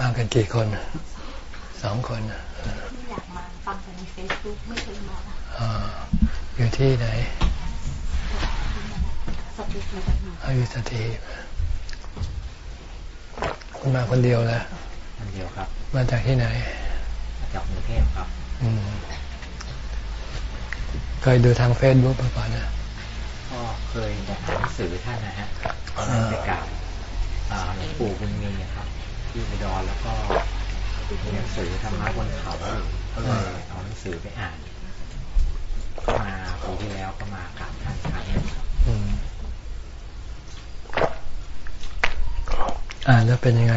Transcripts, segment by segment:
มากันกี่คนสองคนอยากมาฟังแต่ในเฟซบุ๊กไม่เคยมาอยู่ที่ไหนสติอายุสติคุณมาคนเดียวแล้วคนเดียวครับ มาจากที่ไหนมาจากกรุงเทพครับอืมเคยดูทางเฟซบุ๊กมาก่อนนะก็เคยอ่านหนังสือท่านนะฮะตอนนั้นไปกราบหลวงปู่บุญมีครับ ที่อุดรแล้วก็มีหนังสือธรรมะบนเขาก็เลยเอาหนังสือไปอ่านก็มาปีที่แล้วก็มากราบท่านครั้งนึงครับอ่านแล้วเป็นยังไง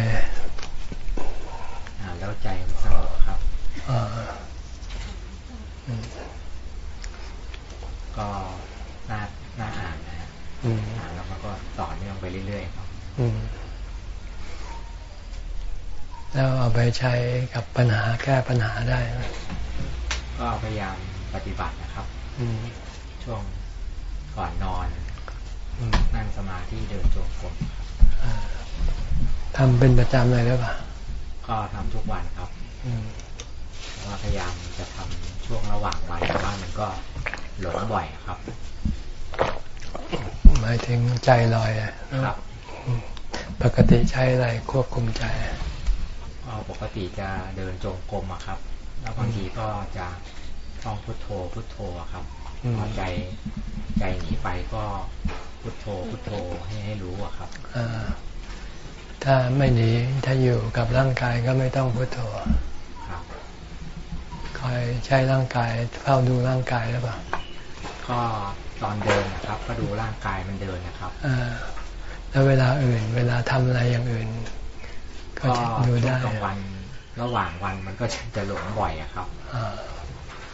อ่านแล้วใจมันสงบครับก็น่าน่าอ่านนะฮะอ่านแล้วมันก็ต่อเนื่องไปเรื่อยๆครับแล้วเอาไป ใช้กับปัญหาแก้ปัญหาได้ ก็พยายามปฏิบัตินะครับช่วงก่อนนอนนั่งสมาธิเดินจงกรมทำเป็นประจำเลยหรือเปล่าก็ทำทุกวันครับว่าพยายามจะทำช่วงระหว่างวันแต่ว่ามันก็หลงบ่อยครับหมายถึงใจลอยครับปกติใช้อะไรควบคุมใจป กติจะเดินจงกรมอะครับ แล้วบางทีก็จะท่องพุทโธพุทโธครับพอใจใจหนีไปก็พุทโธพุทโธให้ให้รู้อะครับถ้าไม่หนีถ้าอยู่กับร่างกายก็ไม่ต้องพุทโธครับคอยใช้ร่างกายเฝ้าดูร่างกายหรือเปล่าก็ตอนเดินนะครับ ก็ดูร่างกายมันเดินนะครับอแล้วเวลาอื่น เวลาทำอะไรอย่างอื่น ก็ดูได้กลางวัน ระหว่างวันมันก็จะหลงบ่อยอะครับ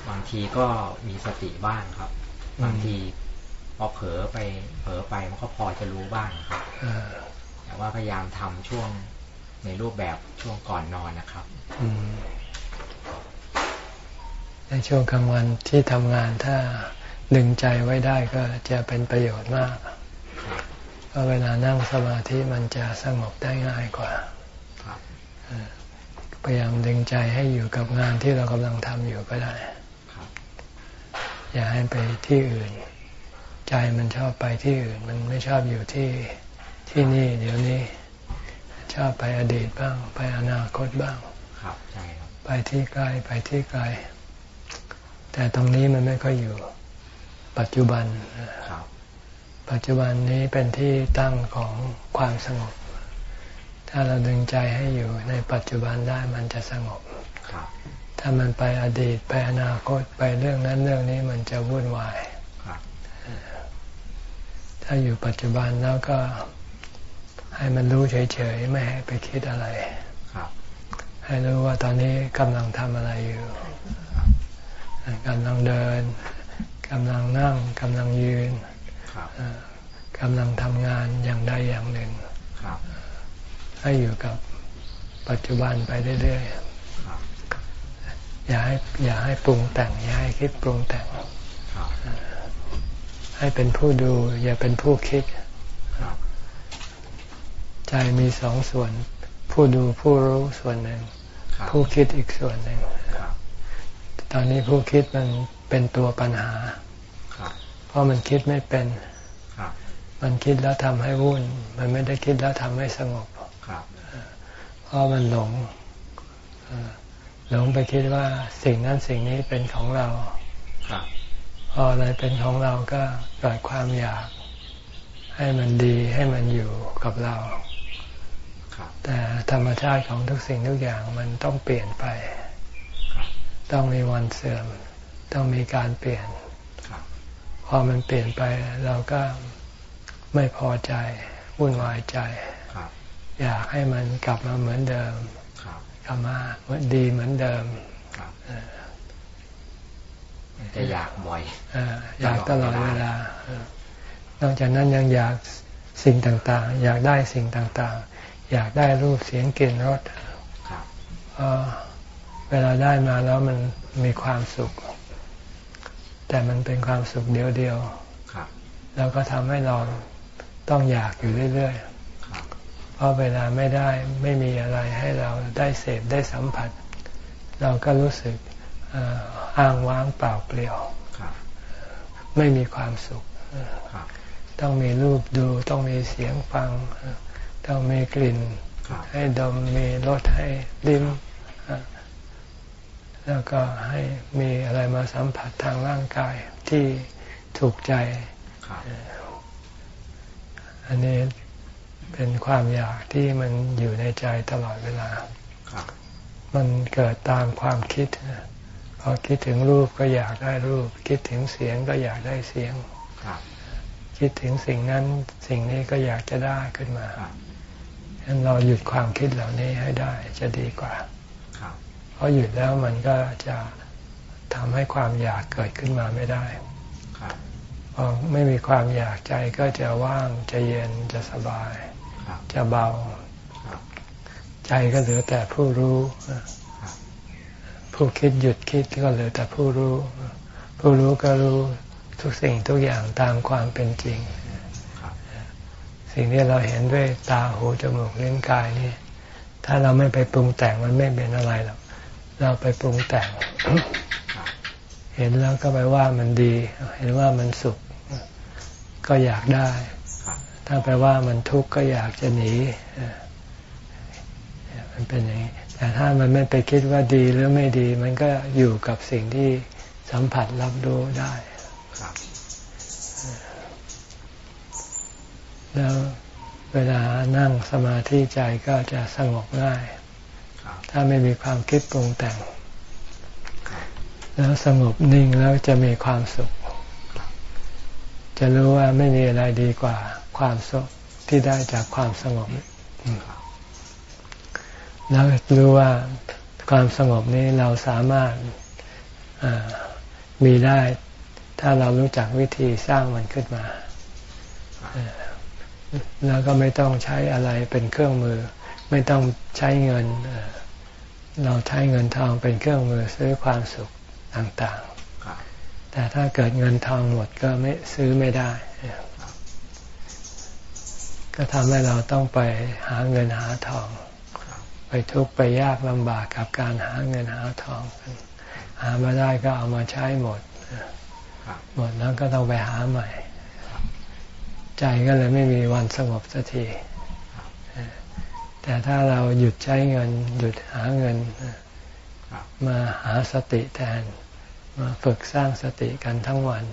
บางทีก็มีสติบ้างครับ บางทีพอเผลอไปเผลอไปมันก็พอจะรู้บ้างครับแต่ว่าพยายามทำช่วงในรูปแบบช่วงก่อนนอนนะครับในช่วงกลางวันที่ทำงานถ้าดึงใจไว้ได้ก็จะเป็นประโยชน์มาก เพราะเวลานั่งสมาธิมันจะสงบได้ง่ายกว่า พยายามดึงใจให้อยู่กับงานที่เรากำลังทำอยู่ก็ได้ อย่าให้ไปที่อื่น ใจมันชอบไปที่อื่น มันไม่ชอบอยู่ที่ที่นี่เดี๋ยวนี้ ชอบไปอดีตบ้าง ไปอนาคตบ้าง ครับใช่ครับ ไปที่ใกล้ไปที่ไกล แต่ตรงนี้มันไม่ค่อยอยู่ ปัจจุบันปัจจุบันนี้เป็นที่ตั้งของความสงบ ถ้าเราดึงใจให้อยู่ในปัจจุบันได้มันจะสงบ ถ้ามันไปอดีตไปอนาคตไปเรื่องนั้นเรื่องนี้มันจะวุ่นวาย ถ้าอยู่ปัจจุบันแล้วก็ให้มันรู้เฉยๆ ไม่ให้ไปคิดอะไร ให้รู้ว่าตอนนี้กำลังทำอะไรอยู่กำลังเดินกำลังนั่งกำลังยืนกำลังทำงานอย่างใดอย่างหนึ่ง ให้อยู่กับปัจจุบันไปเรื่อยๆอย่าให้อย่าให้ปรุงแต่ง อย่าให้คิดปรุงแต่ง ให้เป็นผู้ดู อย่าเป็นผู้คิด ใจมีสองส่วน ผู้ดูผู้รู้ส่วนหนึ่ง ผู้คิดอีกส่วนหนึ่ง ตอนนี้ผู้คิดมันเป็นตัวปัญหา เพราะมันคิดไม่เป็น มันคิดแล้วทำให้วุ่น มันไม่ได้คิดแล้วทำให้สงบ เพราะมันหลงหลงไปคิดว่าสิ่งนั้นสิ่งนี้เป็นของเราพออะไรเป็นของเราก็เกิดความอยาก ให้มันดีให้มันอยู่กับเราแต่ธรรมชาติของทุกสิ่งทุกอย่างมันต้องเปลี่ยนไป ต้องมีวันเสื่อม ต้องมีการเปลี่ยน พอมันเปลี่ยนไปเราก็ไม่พอใจวุ่นวายใจ อยากให้มันกลับมาเหมือนเดิมกลับมาเหมือนดีเหมือนเดิมจะอยากบ่อยอยากตลอดเวลานอกจากนั้นยังอยากสิ่งต่างๆ อยากได้สิ่งต่างๆ อยากได้รูปเสียงกลิ่นรสเวลาได้มาแล้วมันมีความสุข แต่มันเป็นความสุขเดียวๆแล้วก็ทำให้เราต้องอยากอยู่เรื่อยๆ เพราะเวลาไม่ได้ไม่มีอะไรให้เราได้เสพได้สัมผัส เราก็รู้สึกอ้างว้างเปล่าเปลี่ยวไม่มีความสุข ต้องมีรูปดู ต้องมีเสียงฟัง ต้องมีกลิ่น ให้ดม มีรสให้ลิ้ม แล้วก็ให้มีอะไรมาสัมผัสทางร่างกายที่ถูกใจ อันนี้ เป็นความอยากที่มันอยู่ในใจตลอดเวลา มันเกิดตามความคิด พอคิดถึงรูปก็อยากได้รูป คิดถึงเสียงก็อยากได้เสียง คิดถึงสิ่งนั้นสิ่งนี้ก็อยากจะได้ขึ้นมาฉะนั้นเราหยุดความคิดเหล่านี้ให้ได้จะดีกว่า เพราะหยุดแล้วมันก็จะทำให้ความอยากเกิดขึ้นมาไม่ได้พอไม่มีความอยากใจก็จะว่างจะเย็นจะสบาย จะเบา ใจก็เหลือแต่ผู้รู้ผู้คิดหยุดคิดก็เหลือแต่ผู้รู้ ผู้รู้ก็รู้ทุกสิ่งทุกอย่างตามความเป็นจริง สิ่งที่เราเห็นด้วยตาหูจมูกลิ้นกายนี่ ถ้าเราไม่ไปปรุงแต่งมันไม่เป็นอะไรหรอกเราไปปรุงแต่ง เห็นแล้วก็ไปว่ามันดี เห็นว่ามันสุข ก็อยากได้ ถ้าแปลว่ามันทุกข์ก็อยากจะหนีมันเป็นอย่างนี้ แต่ถ้ามันไม่ไปคิดว่าดีหรือไม่ดี มันก็อยู่กับสิ่งที่สัมผัสรับรู้ได้แล้วเวลานั่งสมาธิใจก็จะสงบง่าย ถ้าไม่มีความคิดปรุงแต่ง แล้วสงบนิ่งแล้วจะมีความสุข จะรู้ว่าไม่มีอะไรดีกว่า ความสุขที่ได้จากความสงบแล้วรู้ว่าความสงบนี้เราสามารถมีได้ ถ้าเรารู้จักวิธีสร้างมันขึ้นมา แล้วก็ไม่ต้องใช้อะไรเป็นเครื่องมือ ไม่ต้องใช้เงิน เราใช้เงินทองเป็นเครื่องมือซื้อความสุขต่างๆ แต่ถ้าเกิดเงินทองหมดก็ไม่ซื้อไม่ได้ ก็ทำให้เราต้องไปหาเงินหาทอง ไปทุกข์ไปยากลำบากกับการหาเงินหาทอง หามาได้ก็เอามาใช้หมด หมดแล้วก็ต้องไปหาใหม่ ใจก็เลยไม่มีวันสงบสักทีแต่ถ้าเราหยุดใช้เงิน หยุดหาเงิน มาหาสติแทน มาฝึกสร้างสติกันทั้งวัน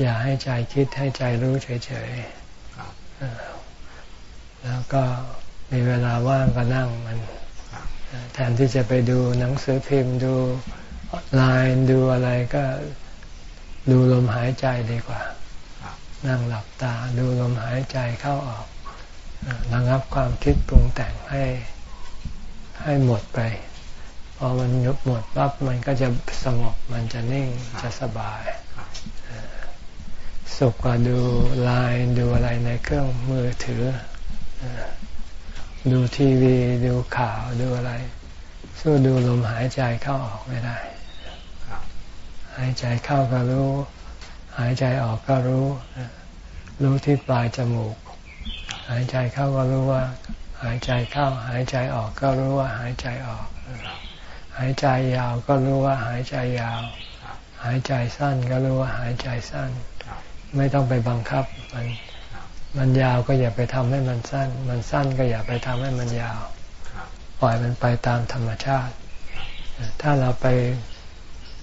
อย่าให้ใจคิดให้ใจรู้เฉยๆ แล้วก็มีเวลาว่างก็นั่งมันแทนที่จะไปดูหนังสือพิมพ์ดูไลน์ดูอะไรก็ดูลมหายใจดีกว่า นั่งหลับตาดูลมหายใจเข้าออกระงับความคิดปรุงแต่งให้ให้หมดไป พอมันยุบหมดปั๊บมันก็จะสงบมันจะนิ่งจะสบาย สุขกว่าดูไลน์ดูอะไรในเครื่องมือถือ ดูทีวีดูข่าวดูอะไร สู้ดูลมหายใจเข้าออกไม่ได้ หายใจเข้าก็รู้ หายใจออกก็รู้ รู้ที่ปลายจมูก หายใจเข้าก็รู้ว่า หายใจเข้า หายใจออกก็รู้ว่าหายใจออก หายใจยาวก็รู้ว่าหายใจยาว หายใจสั้นก็รู้ว่าหายใจสั้น ไม่ต้องไปบังคับ มันมันยาวก็อย่าไปทำให้มันสั้น มันสั้นก็อย่าไปทำให้มันยาว ปล่อยมันไปตามธรรมชาติ ถ้าเราไป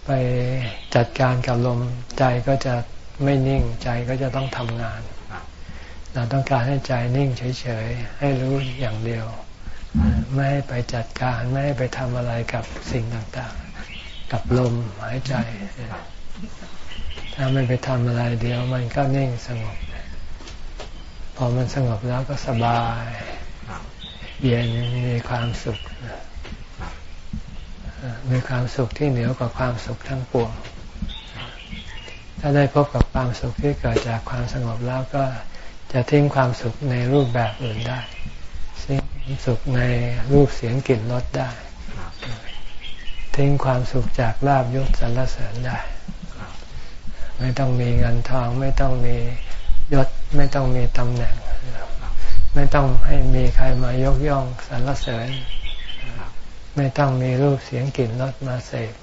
ไปจัดการกับลมใจก็จะไม่นิ่งใจก็จะต้องทำงาน เราต้องการให้ใจนิ่งเฉยๆ ให้รู้อย่างเดียว ไม่ให้ไปจัดการไม่ให้ไปทำอะไรกับสิ่งต่างๆ กับลมหายใจ ถ้าไม่ไปทำอะไรเดียวมันก็นิ่งสงบ พอมันสงบแล้วก็สบาย เย็นมีความสุขมีความสุขที่เหนือกว่าความสุขทั้งปวง ถ้าได้พบกับความสุขที่เกิดจากความสงบแล้วก็จะทิ้งความสุขในรูปแบบอื่นได้ทิ้งสุขในรูปเสียงกลิ่นรสได้ ทิ้งความสุขจากลาบยศสรรเสริญได้ ไม่ต้องมีเงินทอง ไม่ต้องมียศไม่ต้องมีตำแหน่ง ไม่ต้องให้มีใครมายกย่องสรรเสริญ ไม่ต้องมีรูปเสียงกลิ่นรสมาเสพ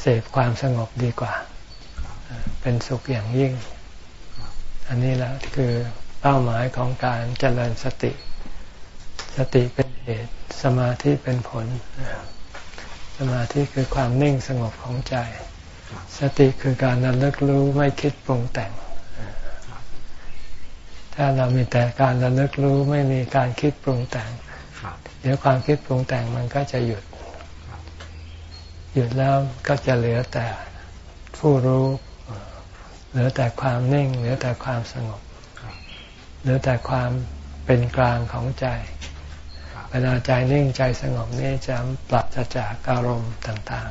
เสพความสงบดีกว่า เป็นสุขอย่างยิ่ง อันนี้แหละคือเป้าหมายของการเจริญสติ สติเป็นเหตุสมาธิเป็นผล สมาธิคือความนิ่งสงบของใจ สติคือการระลึกรู้ไม่คิดปรุงแต่ง ถ้าเรามีแต่การระลึกรู้ไม่มีการคิดปรุงแต่ง เดี๋ยวความคิดปรุงแต่งมันก็จะหยุด หยุดแล้วก็จะเหลือแต่ผู้รู้ เหลือแต่ความนิ่ง เหลือแต่ความสงบ เหลือแต่ความเป็นกลางของใจ เวลาใจนิ่งใจสงบนี่จะปรับจากอารมณ์ต่าง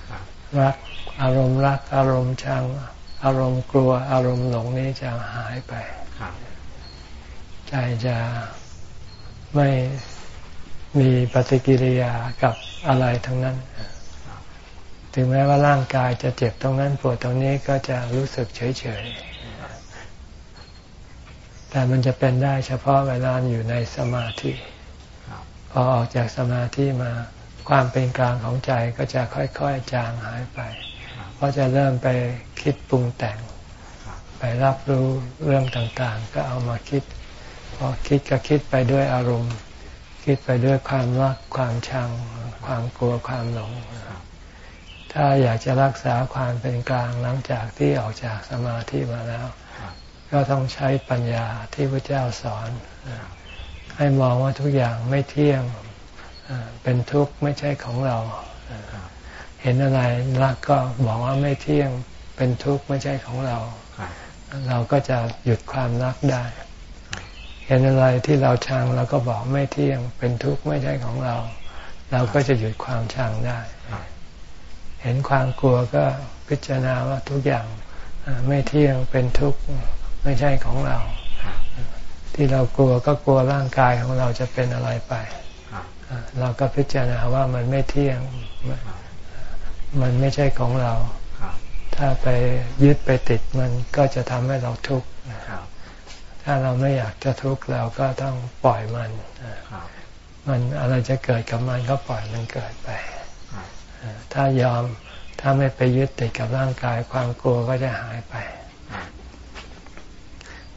ๆ รัก อารมณ์รัก อารมณ์ชัง อารมณ์กลัว อารมณ์หลงนี้จะหายไปใจจะไม่มีปฏิกิริยากับอะไรทั้งนั้น ถึงแม้ว่าร่างกายจะเจ็บตรงนั้นปวดตรงนี้ก็จะรู้สึกเฉยๆ แต่มันจะเป็นได้เฉพาะเวลาอยู่ในสมาธิ พอออกจากสมาธิมาความเป็นกลางของใจก็จะค่อยๆ จางหายไป เพราะจะเริ่มไปคิดปรุงแต่ง ไปรับรู้เรื่องต่างๆ ก็เอามาคิด พอคิดก็คิดไปด้วยอารมณ์ คิดไปด้วยความรักความชัง ความกลัวความหลง ถ้าอยากจะรักษาความเป็นกลางหลังจากที่ออกจากสมาธิมาแล้ว ก็ต้องใช้ปัญญาที่พระเจ้าสอน ให้มองว่าทุกอย่างไม่เที่ยงเป็นทุกข์ไม่ใช่ของเรา เห็นอะไรรักก็บอกว่าไม่เที่ยงเป็นทุกข์ไม่ใช่ของเรา เราก็จะหยุดความรักได้ เห็นอะไรที่เราชังเราก็บอกไม่เที่ยงเป็นทุกข์ไม่ใช่ของเรา เราก็จะหยุดความชังได้ เห็นความกลัวก็พิจารณาว่าทุกอย่างไม่เที่ยงเป็นทุกข์ไม่ใช่ของเรา ที่เรากลัวก็กลัวร่างกายของเราจะเป็นอะไรไปเราก็พิจารณาว่ามันไม่เที่ยง มันไม่ใช่ของเรา ถ้าไปยึดไปติดมันก็จะทำให้เราทุกข์ถ้าเราไม่อยากจะทุกข์เราก็ต้องปล่อยมันมันอะไรจะเกิดกับมันก็ปล่อยมันเกิดไป ถ้ายอมถ้าไม่ไปยึดติดกับร่างกายความกลัวก็จะหายไป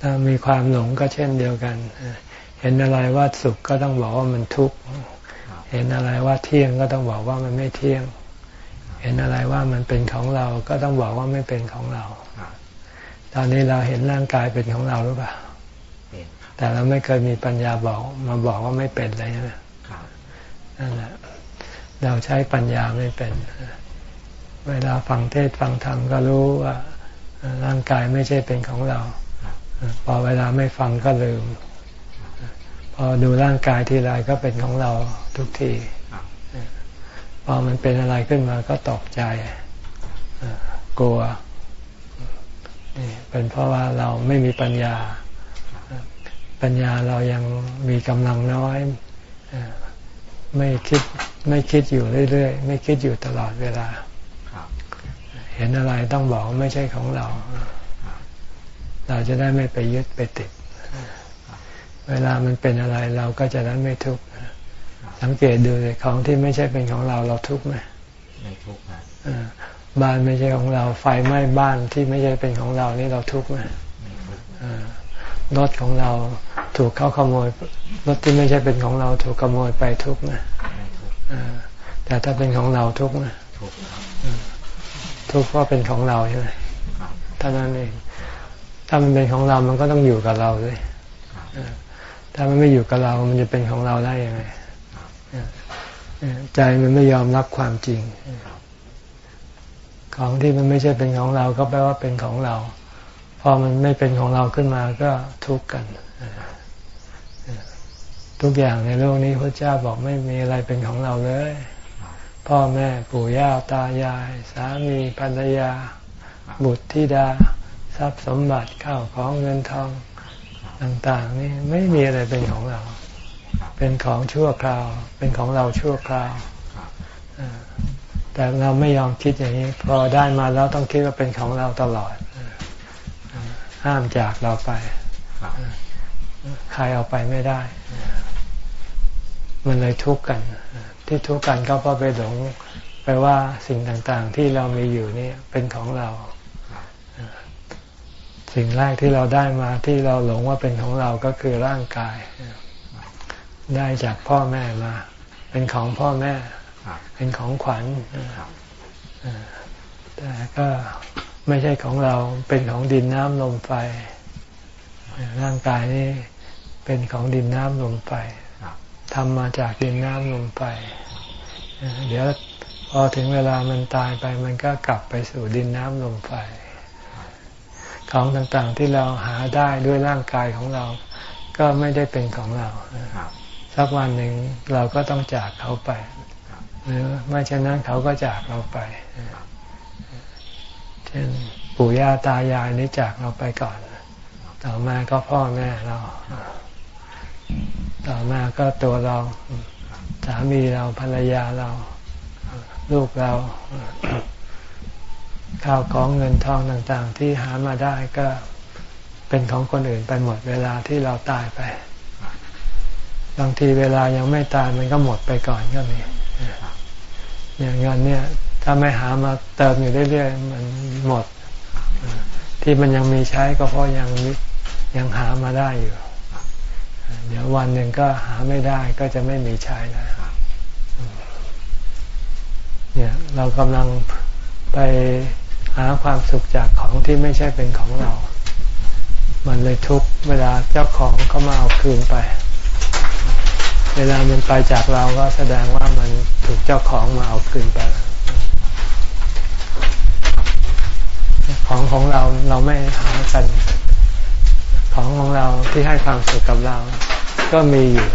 ถ้ามีความหลงก็เช่นเดียวกัน เห็นอะไรว่าสุขก็ต้องบอกว่ามันทุกข์ เห็นอะไรว่าเที่ยงก็ต้องบอกว่ามันไม่เที่ยง เห็นอะไรว่ามันเป็นของเราก็ต้องบอกว่าไม่เป็นของเรา ตอนนี้เราเห็นร่างกายเป็นของเราหรือเปล่าแต่เราไม่เคยมีปัญญาบอกมาบอกว่าไม่เป็นเลยนะนั่นแหละเราใช้ปัญญาไม่เป็น เวลาฟังเทศฟังธรรมก็รู้ว่าร่างกายไม่ใช่เป็นของเรา พอเวลาไม่ฟังก็ลืม พอดูร่างกายทีไรก็เป็นของเราทุกที พอมันเป็นอะไรขึ้นมาก็ตกใจกลัวนี่เป็นเพราะว่าเราไม่มีปัญญา ปัญญาเรายังมีกำลังน้อยไม่คิดไม่คิดอยู่เรื่อยๆ ไม่คิดอยู่ตลอดเวลาเห็นอะไรต้องบอกไม่ใช่ของเรา เราจะได้ไม่ไปยึดไปติด เวลามันเป็นอะไรเราก็จะนั้นไม่ทุกข์ สังเกตดูเลยของที่ไม่ใช่เป็นของเราเราทุกข์ไหมไม่ทุกข์บ้านไม่ใช่ของเราไฟไหม้บ้านที่ไม่ใช่เป็นของเรานี่เราทุกข์ไหมรถของเราถูกเขาขโมยรถที่ไม่ใช่เป็นของเราถูกขโมยไปทุกนะแต่ถ้าเป็นของเราทุกนะทุกเพราะเป็นของเราใช่ไหมท่านั้นเองถ้ามันเป็นของเรามันก็ต้องอยู่กับเราเลยถ้ามันไม่อยู่กับเรา มันจะเป็นของเราได้ยังไง ใจมันไม่ยอมรับความจริง ของที่มันไม่ใช่เป็นของเราก็แปลว่าเป็นของเรา พอมันไม่เป็นของเราขึ้นมาก็ทุกข์กัน ทุกอย่างในโลกนี้พระเจ้าบอกไม่มีอะไรเป็นของเราเลย พ่อแม่ปู่ย่าตายาย สามีภรรยา บุตรธิดา ทรัพย์สมบัติข้าวของเงินทองต่าง ๆ นี่ไม่มีอะไรเป็นของเรา เป็นของชั่วคราว เป็นของเราชั่วคราวแต่เราไม่ยอมคิดอย่างนี้ พอได้มาแล้วต้องคิดว่าเป็นของเราตลอด ห้ามจากเราไปใครเอาไปไม่ได้ มันเลยทุกข์กัน ที่ทุกข์กันก็เพราะไปหลงไปว่าสิ่งต่างๆ ที่เรามีอยู่นี่เป็นของเรา สิ่งแรกที่เราได้มาที่เราหลงว่าเป็นของเราก็คือร่างกาย ได้จากพ่อแม่มา เป็นของพ่อแม่ เป็นของขวัญแต่ก็ไม่ใช่ของเราเป็นของดินน้ำลมไฟ ร่างกายนี้เป็นของดินน้ำลมไฟทำมาจากดินน้ำลมไฟ เดี๋ยวพอถึงเวลามันตายไปมันก็กลับไปสู่ดินน้ำลมไฟ ของต่างๆที่เราหาได้ด้วยร่างกายของเรา ก็ไม่ได้เป็นของเรา สักวันหนึ่งเราก็ต้องจากเขาไป หรือไม่เช่นนั้นเขาก็จากเราไป เช่นปู่ย่าตายายนี่จากเราไปก่อน ต่อมาก็พ่อแม่เรา ต่อมาก็ตัวเราสามีเราภรรยาเรา ลูกเรา ข้าวของเงินทองต่าง ๆ ที่หามาได้ก็เป็นของคนอื่นไปหมดเวลาที่เราตายไป บางทีเวลายังไม่ตายมันก็หมดไปก่อนก็มีอย่างเงินเนี่ย ถ้าไม่หามาเติมอยู่เรื่อยๆมันหมด ที่มันยังมีใช้ก็เพราะยังยังหามาได้อยู่เดี๋ยววันหนึ่งก็หาไม่ได้ก็จะไม่มีใช้แล้วเนี่ยเรากำลังไปหาความสุขจากของที่ไม่ใช่เป็นของเรา มันเลยทุกเวลาเจ้าของเขามาเอาคืนไป เวลามันไปจากเราก็แสดงว่ามันถูกเจ้าของมาเอาคืนไป ของของเราเราไม่หากันของของเราที่ให้ความสุขกับเรา ก็มีอยู่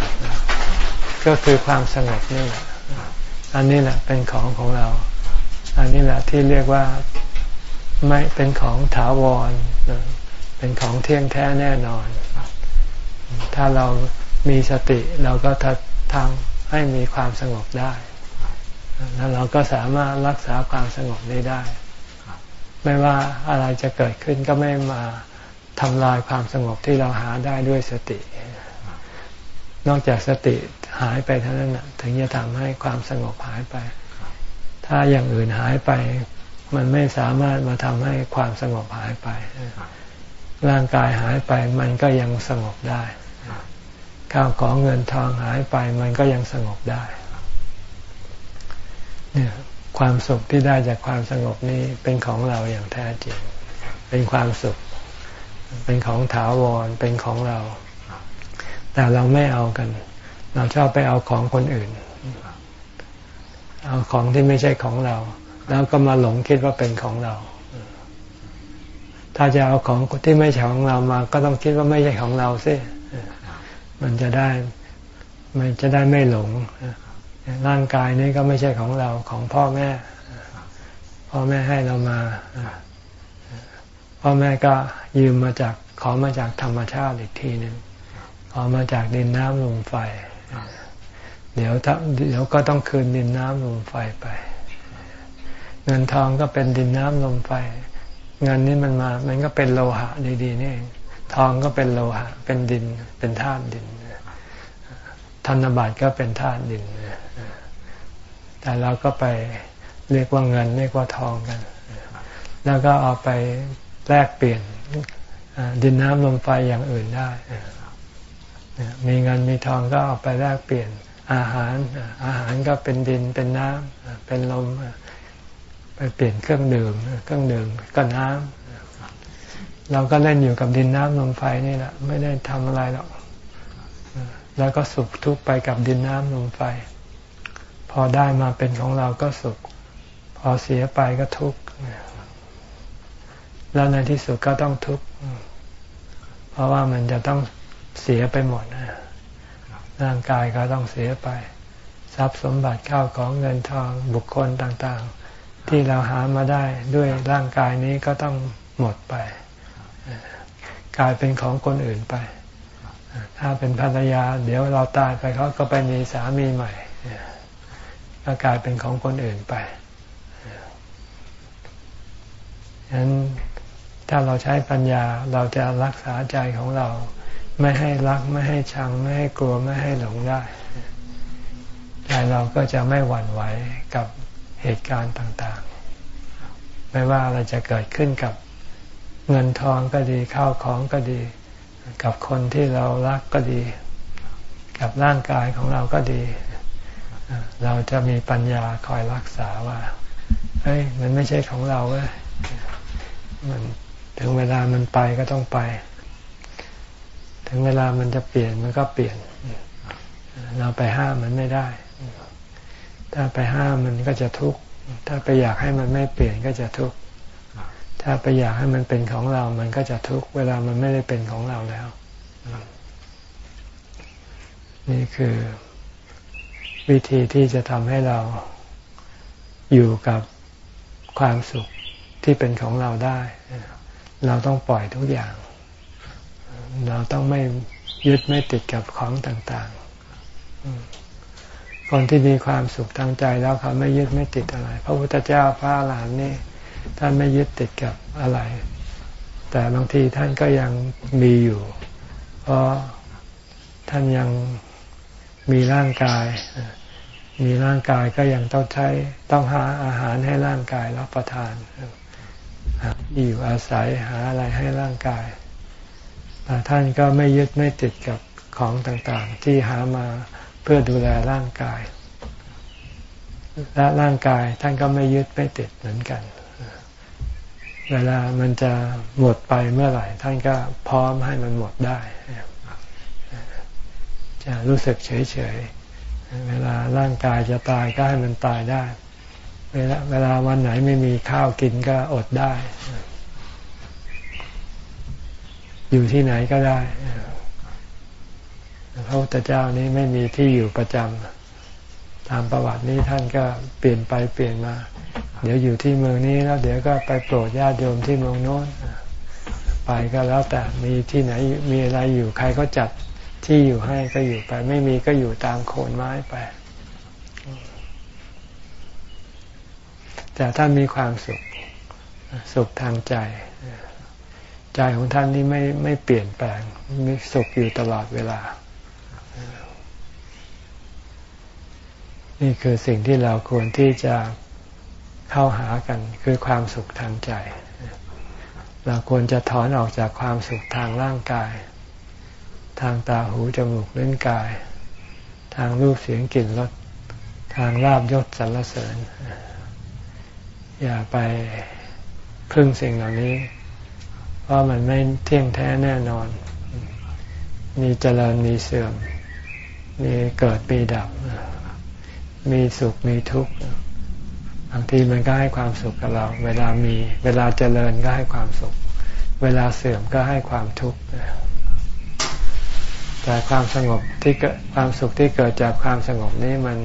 ก็คือความสงบนี่แหละอันนี้แหละเป็นของของเรา อันนี้แหละที่เรียกว่าไม่เป็นของถาวร เป็นของเที่ยงแท้แน่นอน ถ้าเรา มีสติเราก็ทำให้มีความสงบได้ แล้วเราก็สามารถรักษาความสงบนี้ได้ ไม่ว่าอะไรจะเกิดขึ้นก็ไม่มาทำลายความสงบที่เราหาได้ด้วยสติ นอกจากสติหายไปเท่านั้นถึงจะทำให้ความสงบหายไป ถ้าอย่างอื่นหายไป มันไม่สามารถมาทำให้ความสงบหายไป ร่างกายหายไปมันก็ยังสงบได้ ข้าวของเงินทองหายไปมันก็ยังสงบได้เนี่ยความสุขที่ได้จากความสงบนี้เป็นของเราอย่างแท้จริง เป็นความสุข เป็นของถาวร เป็นของเรา แต่เราไม่เอากัน เราชอบไปเอาของคนอื่น เอาของที่ไม่ใช่ของเรา แล้วก็มาหลงคิดว่าเป็นของเรา ถ้าจะเอาของที่ไม่ใช่ของเรามา ก็ต้องคิดว่าไม่ใช่ของเราสิ มันจะได้มันจะได้ไม่หลง ร่างกายนี้ก็ไม่ใช่ของเราของพ่อแม่ พ่อแม่ให้เรามา พ่อแม่ก็ยืมมาจากขอมาจากธรรมชาติอีกทีหนึ่งขอมาจากดินน้ำลมไฟ เดี๋ยวเดี๋ยวก็ต้องคืนดินน้ำลมไฟไป เงินทองก็เป็นดินน้ำลมไฟ เงินนี้มันมา มันก็เป็นโลหะดีๆนี่เอง ทองก็เป็นโลหะ เป็นดิน เป็นธาตุดิน ธนบัตรก็เป็นธาตุดิน แต่เราก็ไปเรียกว่าเงินเรียกว่าทองกัน แล้วก็เอาไปแลกเปลี่ยนดินน้ำลมไฟอย่างอื่นได้ มีเงินมีทองก็เอาไปแลกเปลี่ยนอาหาร อาหารก็เป็นดินเป็นน้ำเป็นลม ไปเปลี่ยนเครื่องดื่ม เครื่องดื่มก็น้ำ เราก็เล่นอยู่กับดินน้ำลมไฟนี่แหละไม่ได้ทำอะไรหรอกแล้วก็สุขทุกไปกับดินน้ำลมไฟ พอได้มาเป็นของเราก็สุข พอเสียไปก็ทุกข์แล้วในที่สุดก็ต้องทุกข์เพราะว่ามันจะต้องเสียไปหมดร่างกายก็ต้องเสียไป ทรัพย์สมบัติข้าวของเงินทองบุคคลต่างๆ ที่เราหามาได้ด้วยร่างกายนี้ก็ต้องหมดไป กลายเป็นของคนอื่นไป ถ้าเป็นภรรยา เดี๋ยวเราตายไปเขาก็ไปมีสามีใหม่ก็กลายเป็นของคนอื่นไปฉะนั้นถ้าเราใช้ปัญญาเราจะรักษาใจของเรา ไม่ให้รักไม่ให้ชัง ไม่ให้กลัวไม่ให้หลงได้ใจเราก็จะไม่หวั่นไหวกับเหตุการณ์ต่างๆ ไม่ว่าอะไรจะเกิดขึ้นกับ เงินทองก็ดีข้าวของก็ดี กับคนที่เรารักก็ดี กับร่างกายของเราก็ดี เราจะมีปัญญาคอยรักษาว่าเฮ้ยมันไม่ใช่ของเราเว้ยมันถึงเวลามันไปก็ต้องไป ถึงเวลามันจะเปลี่ยนมันก็เปลี่ยน เราไปห้ามมันไม่ได้ ถ้าไปห้ามมันก็จะทุกข์ถ้าไปอยากให้มันไม่เปลี่ยนก็จะทุกข์ ถ้าไปอยากให้มันเป็นของเรา มันก็จะทุกข์เวลามันไม่ได้เป็นของเราแล้ว นี่คือวิธีที่จะทำให้เราอยู่กับความสุขที่เป็นของเราได้ เราต้องปล่อยทุกอย่าง เราต้องไม่ยึดไม่ติดกับของต่างๆ คนที่มีความสุขทางใจแล้วเขาไม่ยึดไม่ติดอะไร พระพุทธเจ้าพระอรหันนี่ ท่านไม่ยึดติดกับอะไร แต่บางทีท่านก็ยังมีอยู่ เพราะท่านยังมีร่างกาย มีร่างกายก็ยังต้องใช้ต้องหาอาหารให้ร่างกายรับประทานอยู่อาศัยหาอะไรให้ร่างกายแต่ท่านก็ไม่ยึดไม่ติดกับของต่างๆ ที่หามาเพื่อดูแลร่างกาย และร่างกายท่านก็ไม่ยึดไม่ติดเหมือนกัน เวลามันจะหมดไปเมื่อไหร่ ท่านก็พร้อมให้มันหมดได้ จะรู้สึกเฉยๆเวลาร่างกายจะตายก็ให้มันตายได้ เวลาเวลาวันไหนไม่มีข้าวกินก็อดได้ อยู่ที่ไหนก็ได้พระพุทธเจ้านี้ไม่มีที่อยู่ประจำ ตามประวัตินี้ท่านก็เปลี่ยนไปเปลี่ยนมา เดี๋ยวอยู่ที่เมืองนี้แล้วเดี๋ยวก็ไปโปรดญาติโยมที่เมืองโน้นไปก็แล้วแต่มีที่ไหนมีอะไรอยู่ใครก็จัดที่อยู่ให้ก็อยู่ไป ไม่มีก็อยู่ตามโคนไม้ไป แต่ท่านมีความสุขสุขทางใจ ใจของท่านนี่ไม่ไม่เปลี่ยนแปลงมีสุขอยู่ตลอดเวลา นี่คือสิ่งที่เราควรที่จะเข้าหากันคือความสุขทางใจ เราควรจะถอนออกจากความสุขทางร่างกาย ทางตาหูจมูกเล่นกาย ทางรูปเสียงกลิ่นรสทางลาบยศสรรเสริญ อย่าไปพึ่งสิ่งเหล่านี้ เพราะมันไม่เที่ยงแท้แน่นอน มีเจริญมีเสื่อม มีเกิดมีดับ มีสุขมีทุกข์บางทีมันก็ให้ความสุขกับเรา เวลามีเวลาเจริญก็ให้ความสุข เวลาเสื่อมก็ให้ความทุกข์แต่ความสงบที่เกิดความสุขที่เกิดจากความสงบนี้มัน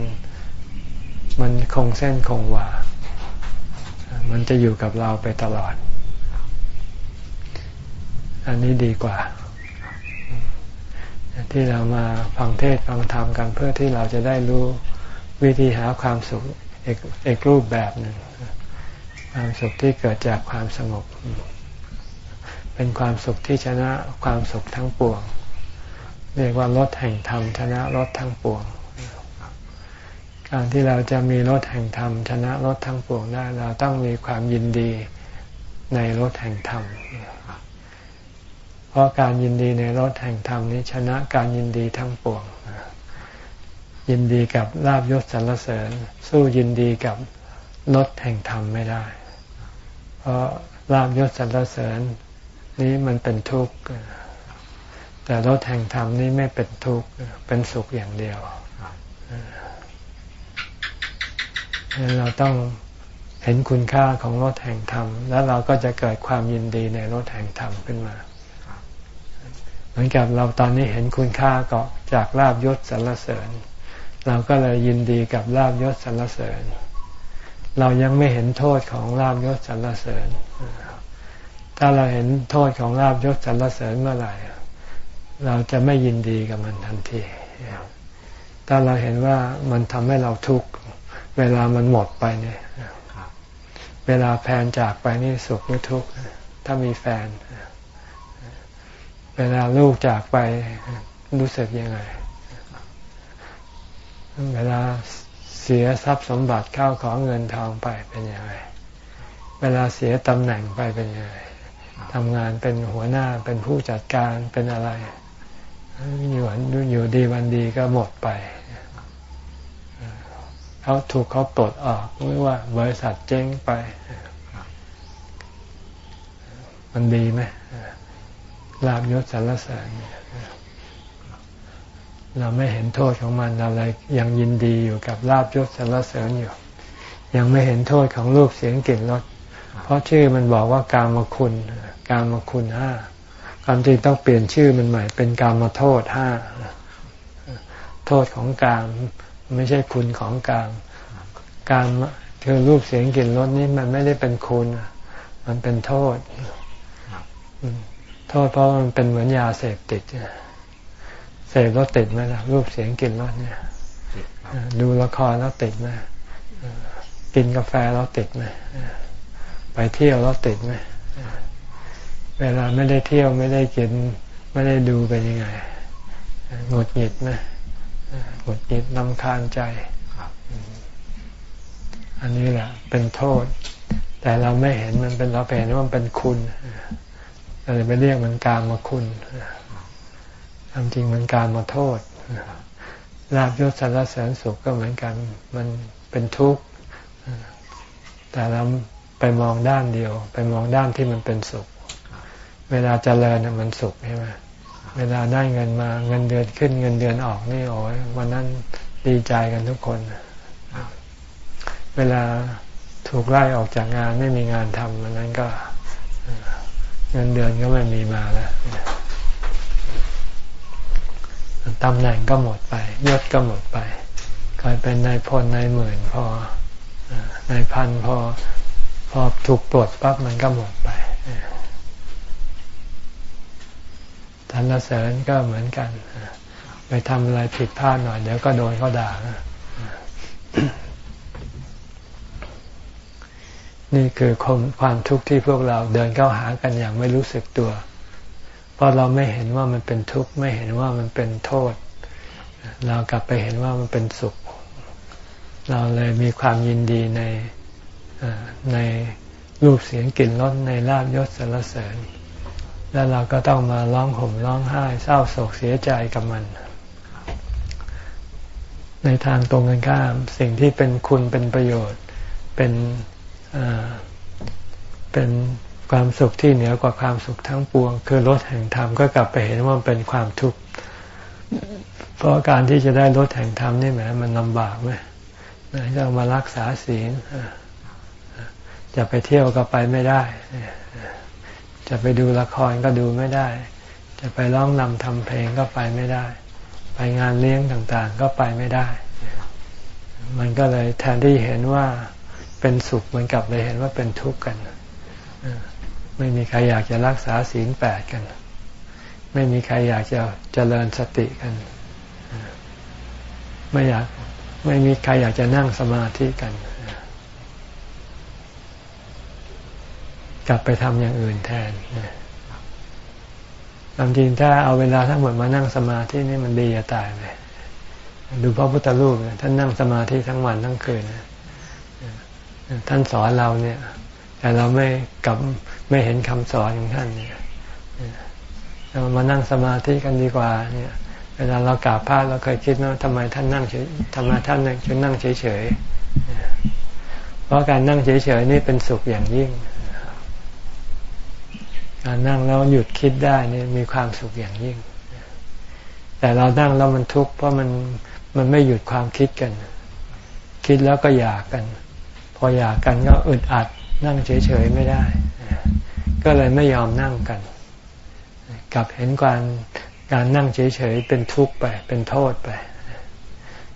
มันคงเส้นคงวา มันจะอยู่กับเราไปตลอด อันนี้ดีกว่า ที่เรามาฟังเทศฟังธรรมกันเพื่อที่เราจะได้รู้ วิธีหาความสุขอีกอกรูปแบบหนึ่งความสุขที่เกิดจากความสงบ เป็นความสุขที่ชนะความสุขทั้งปวง เรียกว่ารถแห่งธรรมชนะรถทั้งปวง การที่เราจะมีรถแห่งธรรมชนะรถทั้งปวงได้เราต้องมีความยินดีในรถแห่งธรรม เพราะการยินดีในรถแห่งธรรมนี้ชนะการยินดีทั้งปวง ยินดีกับลาบยศสรรเสริญ สู้ยินดีกับรถแห่งธรรมไม่ได้ เพราะลาบยศสรรเสริญ นี้มันเป็นทุกข์แต่รถแห่งธรรมนี้ไม่เป็นทุกข์เป็นสุขอย่างเดียวเราต้องเห็นคุณค่าของรถแห่งธรรม แล้วเราก็จะเกิดความยินดีในรถแห่งธรรมขึ้นมา เหมือนกับเราตอนนี้เห็นคุณค่าก็จากลาบยศสรรเสริญ เราก็เลยยินดีกับลาบยศสรรเสริญ เรายังไม่เห็นโทษของลาบยศสรรเสริญ ถ้าเราเห็นโทษของลาบยศสรรเสริญเมื่อไหร่ เราจะไม่ยินดีกับมันทันทีถ้าเราเห็นว่ามันทำให้เราทุกข์เวลามันหมดไปเนี่ยเวลาแฟนจากไปนี่สุขหรือทุกข์ถ้ามีแฟน เวลาลูกจากไปรู้สึกยังไง เวลาเสียทรัพย์สมบัติเข้าของเงินทองไปเป็นยังไง เวลาเสียตำแหน่งไปเป็นยังไงทำงานเป็นหัวหน้าเป็นผู้จัดการเป็นอะไร อยู่อยู่ดีวันดีก็หมดไปเขาถูกเขาปลดออกหรือว่าบริษัทเจ๊งไป มันดีไหมลาบยศสารเสริญ เราไม่เห็นโทษของมันเราเลยยังยินดีอยู่กับลาบยศสารเสริญอยู่ ยังไม่เห็นโทษของรูปเสียงกลิ่นรสเพราะชื่อมันบอกว่ากามคุณกามคุณห้าความจริงต้องเปลี่ยนชื่อมันใหม่ เป็นกามโทษห้าโทษของกามไม่ใช่คุณของกามกามคือรูปเสียงกลิ่นรสนี่มันไม่ได้เป็นคุณ มันเป็นโทษ โทษเพราะมันเป็นเหมือนยาเสพติด เสพแล้วติดไหมล่ะรูปเสียงกลิ่นรสเนี่ยดูละครแล้วติดไหมกินกาแฟแล้วติดไหมไปเที่ยวแล้วติดไหมเวลาไม่ได้เที่ยวไม่ได้กิน ไม่ได้ดูเป็นยังไงหงุดหงิดไหมหงุดหงิดนำคาญใจอันนี้แหละเป็นโทษ แต่เราไม่เห็นมันเป็นเราเห็นว่ามันเป็นคุณเราเลยไปเรียกมันการมาคุณ ความจริงมันการมาโทษลาบยศสารเสริญสุขก็เหมือนกัน มันเป็นทุกข์ แต่เราไปมองด้านเดียว ไปมองด้านที่มันเป็นสุข เวลาเจริญมันสุขใช่ไหมเวลาได้เงินมาเงินเดือนขึ้นเงินเดือนออกนี่โอ้ยวันนั้นดีใจกันทุกคน เวลาถูกไล่ออกจากงานไม่มีงานทำวันนั้นก็ เงินเดือนก็ไม่มีมาแล้ว ตำแหน่งก็หมดไปยศก็หมดไปกลายเป็นนายพลนายหมื่นพอนายพันพอพอถูกปลดปั๊บมันก็หมดไปทันเสริญก็เหมือนกัน ไปทำอะไรผิดพลาดหน่อย เดี๋ยวก็โดนเขาด่า นี่คือความทุกข์ที่พวกเราเดินเข้าหากันอย่างไม่รู้สึกตัว เพราะเราไม่เห็นว่ามันเป็นทุกข์ไม่เห็นว่ามันเป็นโทษ เรากลับไปเห็นว่ามันเป็นสุข เราเลยมีความยินดีในในรูปเสียงกลิ่นรสในลาบยศสรรเสริญ แล้วเราก็ต้องมาร้องห่มร้องไห้ เศร้าโศกเสียใจกับมัน ในทางตรงกันข้าม สิ่งที่เป็นคุณเป็นประโยชน์ เป็นเป็น ความสุขที่เหนือกว่าความสุขทั้งปวง คือรถแห่งธรรมก็กลับไปเห็นว่ามันเป็นความทุกข์เพราะการที่จะได้รถแห่งธรรมนี่แหมมันลำบากไหมต้องมารักษาศีลจะไปเที่ยวก็ไปไม่ได้ จะไปดูละครก็ดูไม่ได้ จะไปร้องนำทำเพลงก็ไปไม่ได้ ไปงานเลี้ยงต่างๆ ก็ไปไม่ได้ มันก็เลยแทนที่เห็นว่าเป็นสุขเหมือนกับเลยเห็นว่าเป็นทุกข์กัน ไม่มีใครอยากจะรักษาศีลแปดกัน ไม่มีใครอยากจะเจริญสติกัน ไม่อยากไม่มีใครอยากจะนั่งสมาธิกัน กลับไปทำอย่างอื่นแทนความจริงถ้าเอาเวลาทั้งหมดมานั่งสมาธินี่มันดีจะตายไปดูพระพุทธรูปท่านนั่งสมาธิทั้งวันทั้งคืนท่านสอนเราเนี่ย แต่เราไม่กับ ไม่เห็นคำสอนของท่านเนี่ยเรามานั่งสมาธิกันดีกว่า เนี่ย เวลาเรากราบพระเราเคยคิดว่าทำไมท่านนั่งเฉยทำไมท่านจึงนั่งเฉยเฉยเพราะการนั่งเฉยเฉยนี่เป็นสุขอย่างยิ่ง การนั่งแล้วหยุดคิดได้นี่มีความสุขอย่างยิ่ง แต่เรานั่งแล้วมันทุกข์เพราะมันมันไม่หยุดความคิดกัน คิดแล้วก็อยากกัน พออยากกันก็อึดอัดนั่งเฉยๆไม่ได้ ก็เลยไม่ยอมนั่งกัน กลับเห็นการการนั่งเฉยๆเป็นทุกข์ไป เป็นโทษไป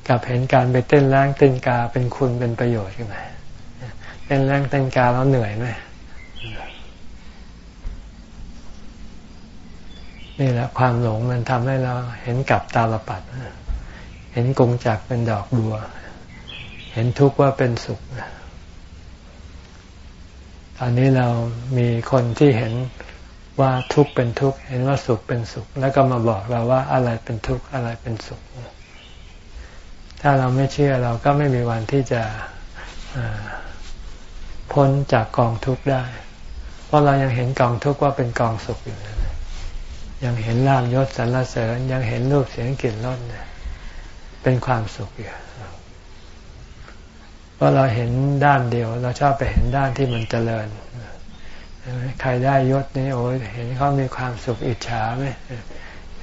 กลับเห็นการไปเต้นแรงเต้นกาเป็นคุณเป็นประโยชน์ขึ้นมาเต้นแรงเต้นกาแล้วเหนื่อยไหมนี่แหละความหลงมันทำให้เราเห็นกับตาลปัด เห็นกงจักเป็นดอกบัว เห็นทุกข์ว่าเป็นสุข ตอนนี้เรามีคนที่เห็นว่าทุกข์เป็นทุกข์เห็นว่าสุขเป็นสุข แล้วก็มาบอกเราว่าอะไรเป็นทุกข์อะไรเป็นสุข ถ้าเราไม่เชื่อเราก็ไม่มีวันที่จะพ้นจากกองทุกข์ได้ เพราะเรายังเห็นกองทุกข์ว่าเป็นกองสุขอยู่ยังเห็นลาบยศสรรเสริญ ยังเห็นรูปเสียงกลิ่นรสเป็นความสุขอยู่ เพราะเราเห็นด้านเดียว เราชอบไปเห็นด้านที่มันเจริญใครได้ยศนี้โอ้ยเห็นเขามีความสุขอิจฉาไหม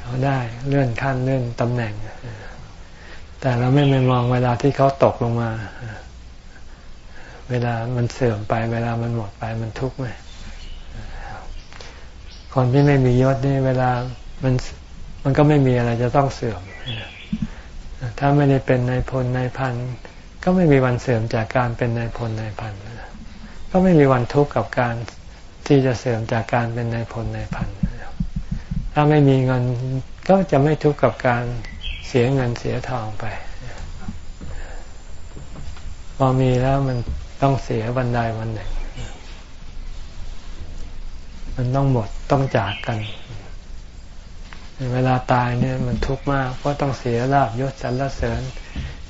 เขาได้เลื่อนขั้นเลื่อนตำแหน่ง แต่เราไม่ไปมองเวลาที่เขาตกลงมา เวลามันเสื่อมไปเวลามันหมดไปมันทุกข์ไหมคนที่ไม่มียศนี่เวลามันมันก็ไม่มีอะไรจะต้องเสื่อม ถ้าไม่ได้เป็นนายพลนายพัน ก็ไม่มีวันเสื่อมจากการเป็นนายพลนายพันก็ไม่มีวันทุกข์กับการที่จะเสื่อมจากการเป็นนายพลนายพันถ้าไม่มีเงินก็จะไม่ทุกข์กับการเสียเงินเสียทองไป พอมีแล้วมันต้องเสียวันใดวันหนึ่ง มันต้องหมดต้องจากกัน เวลาตายเนี่ยมันทุกข์มากเพราะต้องเสียลาบยศสรรเสริญ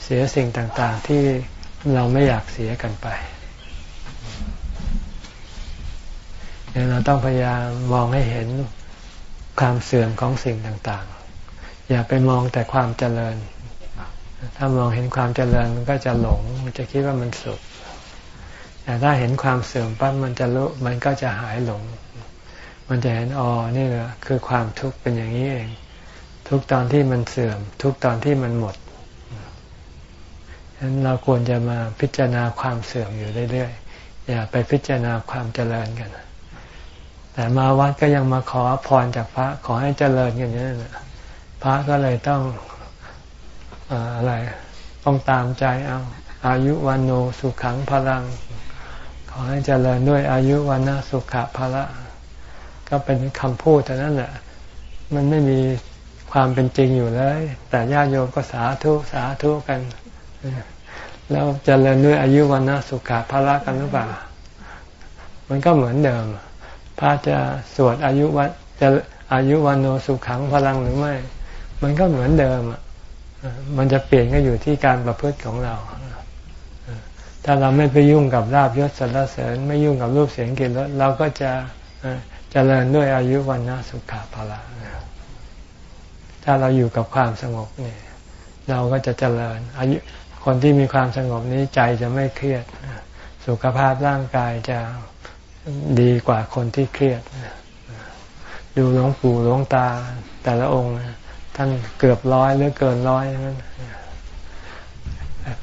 เสียสิ่งต่างๆที่เราไม่อยากเสียกันไปเราต้องพยายามมองให้เห็นความเสื่อมของสิ่งต่างๆ อย่าไปมองแต่ความเจริญ ถ้ามองเห็นความเจริญมันก็จะหลง มันจะคิดว่ามันสุข แต่ถ้าเห็นความเสื่อมปั๊บมันจะรู้มันก็จะหายหลง มันจะเห็นอ๋อนี่แหละคือความทุกข์เป็นอย่างนี้เอง ทุกตอนที่มันเสื่อม ทุกตอนที่มันหมด นั้นเราควรจะมาพิจารณาความเสื่อมอยู่เรื่อยๆ อย่าไปพิจารณาความเจริญกัน แต่มาวัดก็ยังมาขอพรจากพระขอให้เจริญกันนี่นะพระก็เลยต้องอะไรต้องตามใจเอาอายุวันโนสุขังพลัง ขอให้เจริญด้วยอายุวันนะสุขะภะละ ก็เป็นคำพูดเท่านั้นแหละ มันไม่มีความเป็นจริงอยู่เลย แต่ญาติโยมก็สาธุสาธุกัน แล้วเจริญด้วยอายุวันนะสุขะภะละกันหรือเปล่า มันก็เหมือนเดิม พระจะสวดอายุวันจะอายุวันโนสุขังพลังหรือไม่ มันก็เหมือนเดิมมันจะเปลี่ยนก็อยู่ที่การประพฤติของเรา ถ้าเราไม่ไปยุ่งกับลาบยศสรรเสริญ ไม่ยุ่งกับรูปเสียงกลิ่นรสเราก็จะจะเจริญด้วยอายุวันนะสุขาภละถ้าเราอยู่กับความสงบเนี่ย เราก็จะเจริญอายุ คนที่มีความสงบนี้ใจจะไม่เครียด สุขภาพร่างกายจะดีกว่าคนที่เครียด ดูหลวงปู่หลวงตา แต่ละองค์ท่านเกือบร้อยหรือเกินร้อยนั้น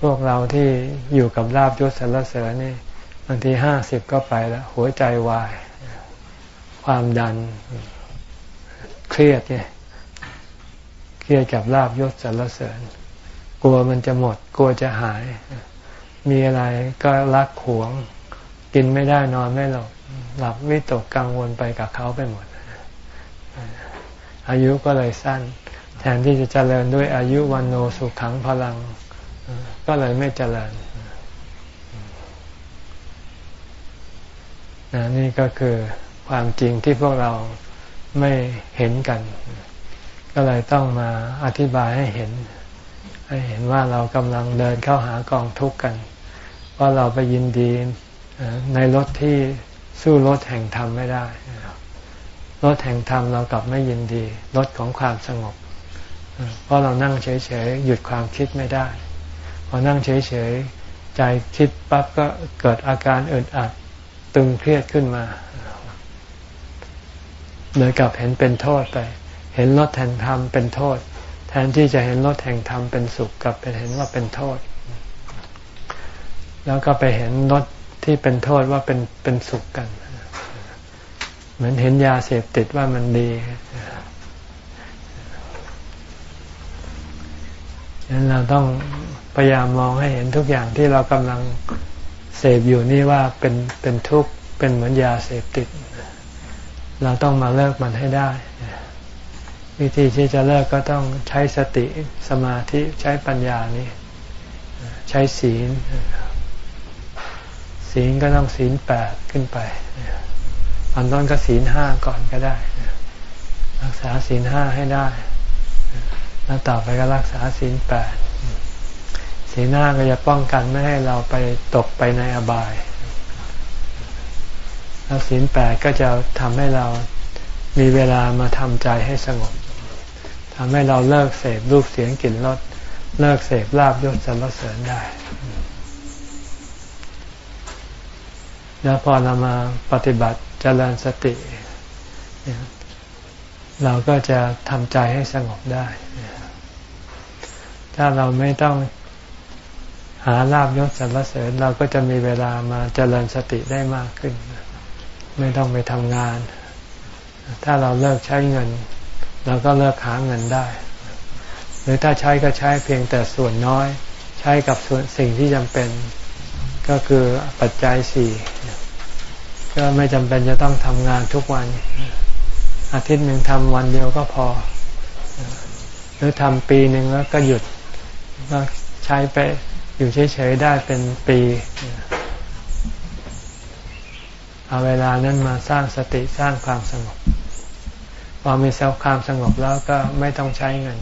พวกเราที่อยู่กับลาบยศสรรเสริญนี่บางทีห้าสิบก็ไปแล้ว หัวใจวาย ความดัน เครียดเนี่ยเครียดกับลาบยศสรรเสริญ กลัวมันจะหมด กลัวจะหาย มีอะไรก็รักหวง กินไม่ได้นอนไม่หลับหลับวิตกกังวลไปกับเขาไปหมด อายุก็เลยสั้น แทนที่จะเจริญด้วยอายุวันโนสุขังพลัง ก็เลยไม่เจริญนนี่ก็คือความจริงที่พวกเราไม่เห็นกัน ก็เลยต้องมาอธิบายให้เห็น ให้เห็นว่าเรากำลังเดินเข้าหากองทุกข์กัน ว่าเราไปยินดีในรถที่สู้รถแห่งธรรมไม่ได้รถแห่งธรรมเรากลับไม่ยินดีรถของความสงบ เพราะเรานั่งเฉยๆหยุดความคิดไม่ได้ พอนั่งเฉยๆใจคิดปั๊บก็เกิดอาการอึดอัดตึงเครียดขึ้นมาเลยกลับเห็นเป็นโทษไป เห็นรถแห่งธรรมเป็นโทษ แทนที่จะเห็นรถแห่งธรรมเป็นสุขกับเป็นเห็นว่าเป็นโทษ แล้วก็ไปเห็นรถที่เป็นโทษว่าเป็นเป็นสุขกัน เหมือนเห็นยาเสพติดว่ามันดีฉะนั้นเราต้องพยายามมองให้เห็นทุกอย่างที่เรากำลังเสพอยู่นี่ว่าเป็นเป็นทุกข์เป็นเหมือนยาเสพติด เราต้องมาเลิกมันให้ได้ วิธีที่จะเลิกก็ต้องใช้สติสมาธิใช้ปัญญานี้ ใช้ศีล ศีลก็ต้องศีลแปดขึ้นไปตอนต้นก็ศีลห้าก่อนก็ได้ รักษาศีลห้าให้ได้ แล้วต่อไปก็รักษาศีลแปดศีลห้าก็จะป้องกันไม่ให้เราไปตกไปในอบาย แล้วศีลแปดก็จะทำให้เรามีเวลามาทำใจให้สงบ ทำให้เราเลิกเสพรูปเสียงกลิ่นรสเลิกเสพลาบยศสรรเสริญได้ แล้วพอเรามาปฏิบัติเจริญสติ เราก็จะทำใจให้สงบได้ ถ้าเราไม่ต้องหาลาบยศสรรเสริญ เราก็จะมีเวลามาเจริญสติได้มากขึ้น ไม่ต้องไปทำงาน ถ้าเราเลิกใช้เงิน เราก็เลิกหาเงินได้ หรือถ้าใช้ก็ใช้เพียงแต่ส่วนน้อย ใช้กับส่วนสิ่งที่จำเป็น ก็คือปัจจัยสี่ก็ไม่จำเป็นจะต้องทำงานทุกวัน อาทิตย์หนึ่งทำวันเดียวก็พอ หรือทำปีหนึ่งแล้วก็หยุดก็ใช้ไปอยู่เฉยๆได้เป็นปีเอาเวลานั้นมาสร้างสติสร้างความสงบ พอมีเซลความสงบแล้วก็ไม่ต้องใช้เงิน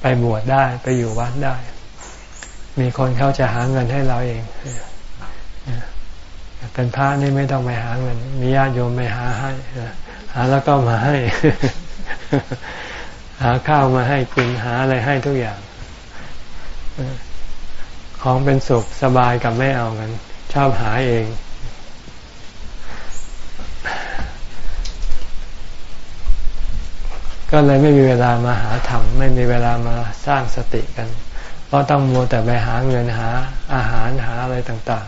ไปบวชได้ไปอยู่วัดได้ มีคนเขาจะหาเงินให้เราเองเป็นพระนี่ไม่ต้องไปหาเงิน มีญาติโยมไปหาให้หาแล้วก็มาให้ หาข้าวมาให้กินหาอะไรให้ทุกอย่าง ของเป็นสุขสบายกับไม่เอากัน ชอบหาเอง ก็เลยไม่มีเวลามาหาธรรมไม่มีเวลามาสร้างสติกัน เพราะต้องมัวแต่ไปหาเงินหาอาหารหาอะไรต่าง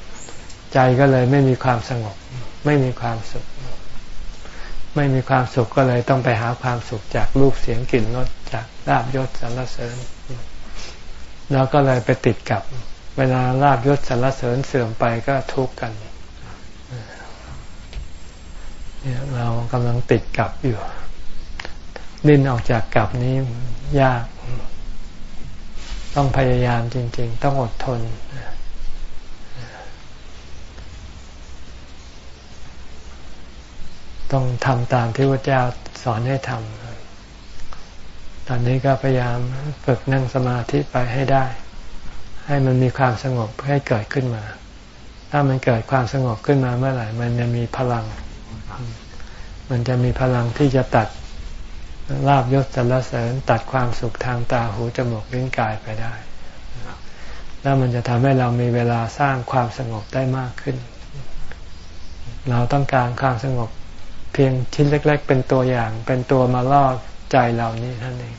ๆ ใจก็เลยไม่มีความสงบ ไม่มีความสุข ไม่มีความสุขก็เลยต้องไปหาความสุขจากรูปเสียงกลิ่นรสจากลาบยศสรรเสริญแล้วก็เลยไปติดกับ เวลาลาบยศสรรเสริญเสื่อมไปก็ทุกข์กัน เนี่ยเรากำลังติดกับอยู่ ดิ้นออกจากกับนี้ยาก ต้องพยายามจริง ๆ ต้องอดทน ต้องทำตามที่พระเจ้าสอนให้ทำตอนนี้ก็พยายามฝึกนั่งสมาธิไปให้ได้ ให้มันมีความสงบให้เกิดขึ้นมา ถ้ามันเกิดความสงบขึ้นมาเมื่อไหร่ มันจะมีพลัง มันจะมีพลังที่จะตัด ลาบยศสรรเสริญตัดความสุขทางตาหูจมูกลิ้นกายไปได้ แล้วมันจะทำให้เรามีเวลาสร้างความสงบได้มากขึ้น เราต้องการความสงบเพียงชิ้นเล็ก ๆ เป็นตัวอย่าง เป็นตัวมาล่อใจเรานี่ท่านเอง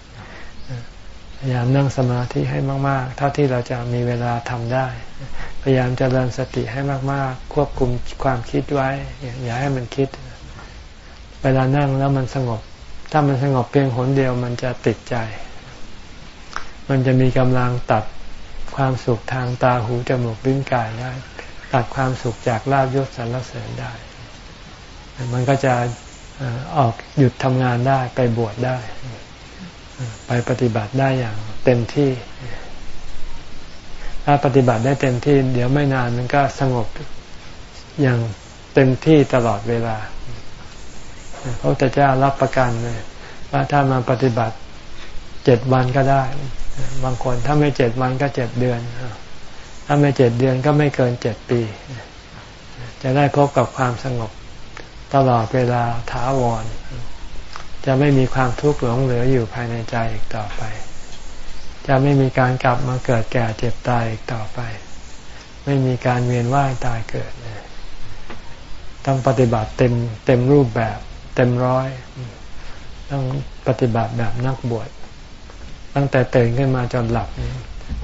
พยายามนั่งสมาธิให้มาก ๆ เท่าที่เราจะมีเวลาทำได้ พยายามจเจริญสติให้มาก ๆ ควบคุมความคิดไว้ อย่าให้มันคิด เวลานั่งแล้วมันสงบ ถ้ามันสงบเพียงหนเดียวมันจะติดใจ มันจะมีกำลังตัดความสุขทางตาหูจมูกลิ้นกายได้ ตัดความสุขจากลาบยศสรรเสริญได้ มันก็จะออกหยุดทำงานได้ไปบวชได้ ไปปฏิบัติได้อย่างเต็มที่ ถ้าปฏิบัติได้เต็มที่ เดี๋ยวไม่นานมันก็สงบอย่างเต็มที่ตลอดเวลา พระพุทธเจ้ารับประกันเลยว่าถ้ามาปฏิบัติเจ็ดวันก็ได้ บางคนถ้าไม่เจ็ดวันก็เจ็ดเดือน ถ้าไม่เจ็ดเดือนก็ไม่เกินเจ็ดปี จะได้พบกับความสงบตลอดเวลาถาวร จะไม่มีความทุกข์หลงเหลืออยู่ภายในใจอีกต่อไป จะไม่มีการกลับมาเกิดแก่เจ็บตายอีกต่อไป ไม่มีการเวียนว่ายตายเกิด ต้องปฏิบัติเต็มเต็มรูปแบบ เต็มร้อย ต้องปฏิบัติแบบนักบวชตั้งแต่ตื่นขึ้นมาจนหลับนี่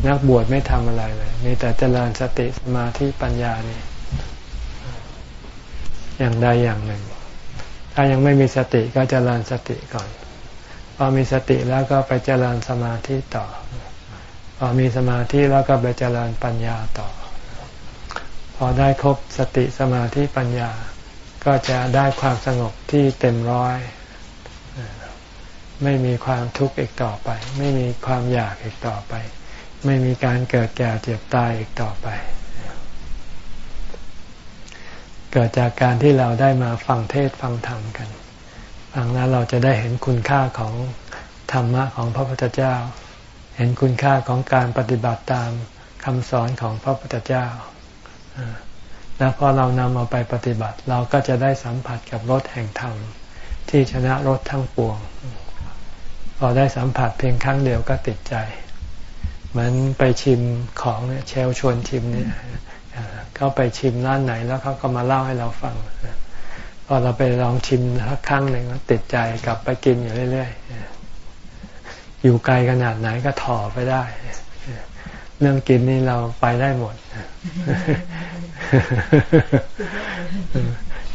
นักบวชไม่ทำอะไรเลย มีแต่เจริญสติสมาธิปัญญานี่ อย่างใดอย่างหนึ่ง ถ้ายังไม่มีสติก็เจริญสติก่อน พอมีสติแล้วก็ไปเจริญสมาธิต่อ พอมีสมาธิแล้วก็ไปเจริญปัญญาต่อ พอได้ครบสติสมาธิปัญญา ก็จะได้ความสงบที่เต็มร้อย ไม่มีความทุกข์อีกต่อไป ไม่มีความอยากอีกต่อไป ไม่มีการเกิดแก่เจ็บตายอีกต่อไป เกิดจากการที่เราได้มาฟังเทศฟังธรรมกันฟังแล้วเราจะได้เห็นคุณค่าของธรรมะของพระพุทธเจ้า เห็นคุณค่าของการปฏิบัติตามคำสอนของพระพุทธเจ้า แล้วพอเรานำเอาไปปฏิบัติ เราก็จะได้สัมผัสกับรถแห่งธรรมที่ชนะรถทั้งปวง พอได้สัมผัสเพียงครั้งเดียวก็ติดใจ เหมือนไปชิมของเนี่ยเชลชวนชิมเนี่ยเขาไปชิมร้านไหนแล้วเขาก็มาเล่าให้เราฟังพอเราไปลองชิมสักครั้งหนึ่งติดใจกลับไปกินอยู่เรื่อยๆอยู่ไกลขนาดไหนก็ถ่อไปได้ เรื่องกินนี่เราไปได้หมด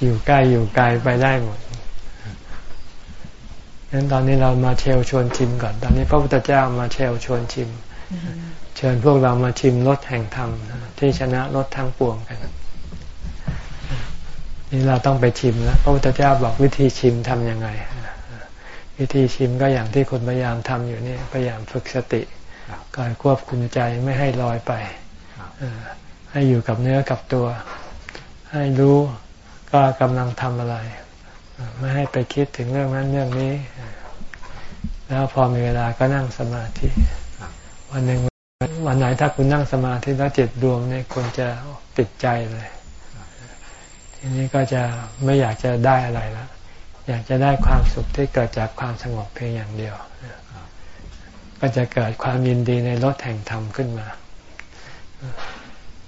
อยู่ใกล้อยู่ไกลไปได้หมดงั้นตอนนี้เรามาเชลชวนชิมก่อน ตอนนี้พระพุทธเจ้ามาเชลชวนชิม เชิญพวกเรามาชิมรสแห่งธรรมที่ชนะรสทั้งปวงกันนี่เราต้องไปชิมแล้วพระพุทธเจ้าบอกวิธีชิมทำยังไง วิธีชิมก็อย่างที่คนพยายามทำอยู่นี่พยายามฝึกสติ กายควบคุมใจไม่ให้ลอยไปให้อยู่กับเนื้อกับตัว ให้รู้ก็กำลังทำอะไร ไม่ให้ไปคิดถึงเรื่องนั้นเรื่องนี้ แล้วพอมีเวลาก็นั่งสมาธิวันหนึ่งวันไหนถ้าคุณนั่งสมาธิแล้วจิตรวมเนี่ยคุณจะติดใจเลย ทีนี้ก็จะไม่อยากจะได้อะไรแล้วอยากจะได้ความสุขที่เกิดจากความสงบเพียงอย่างเดียว ก็จะเกิดความยินดีในรถแห่งธรรมขึ้นมา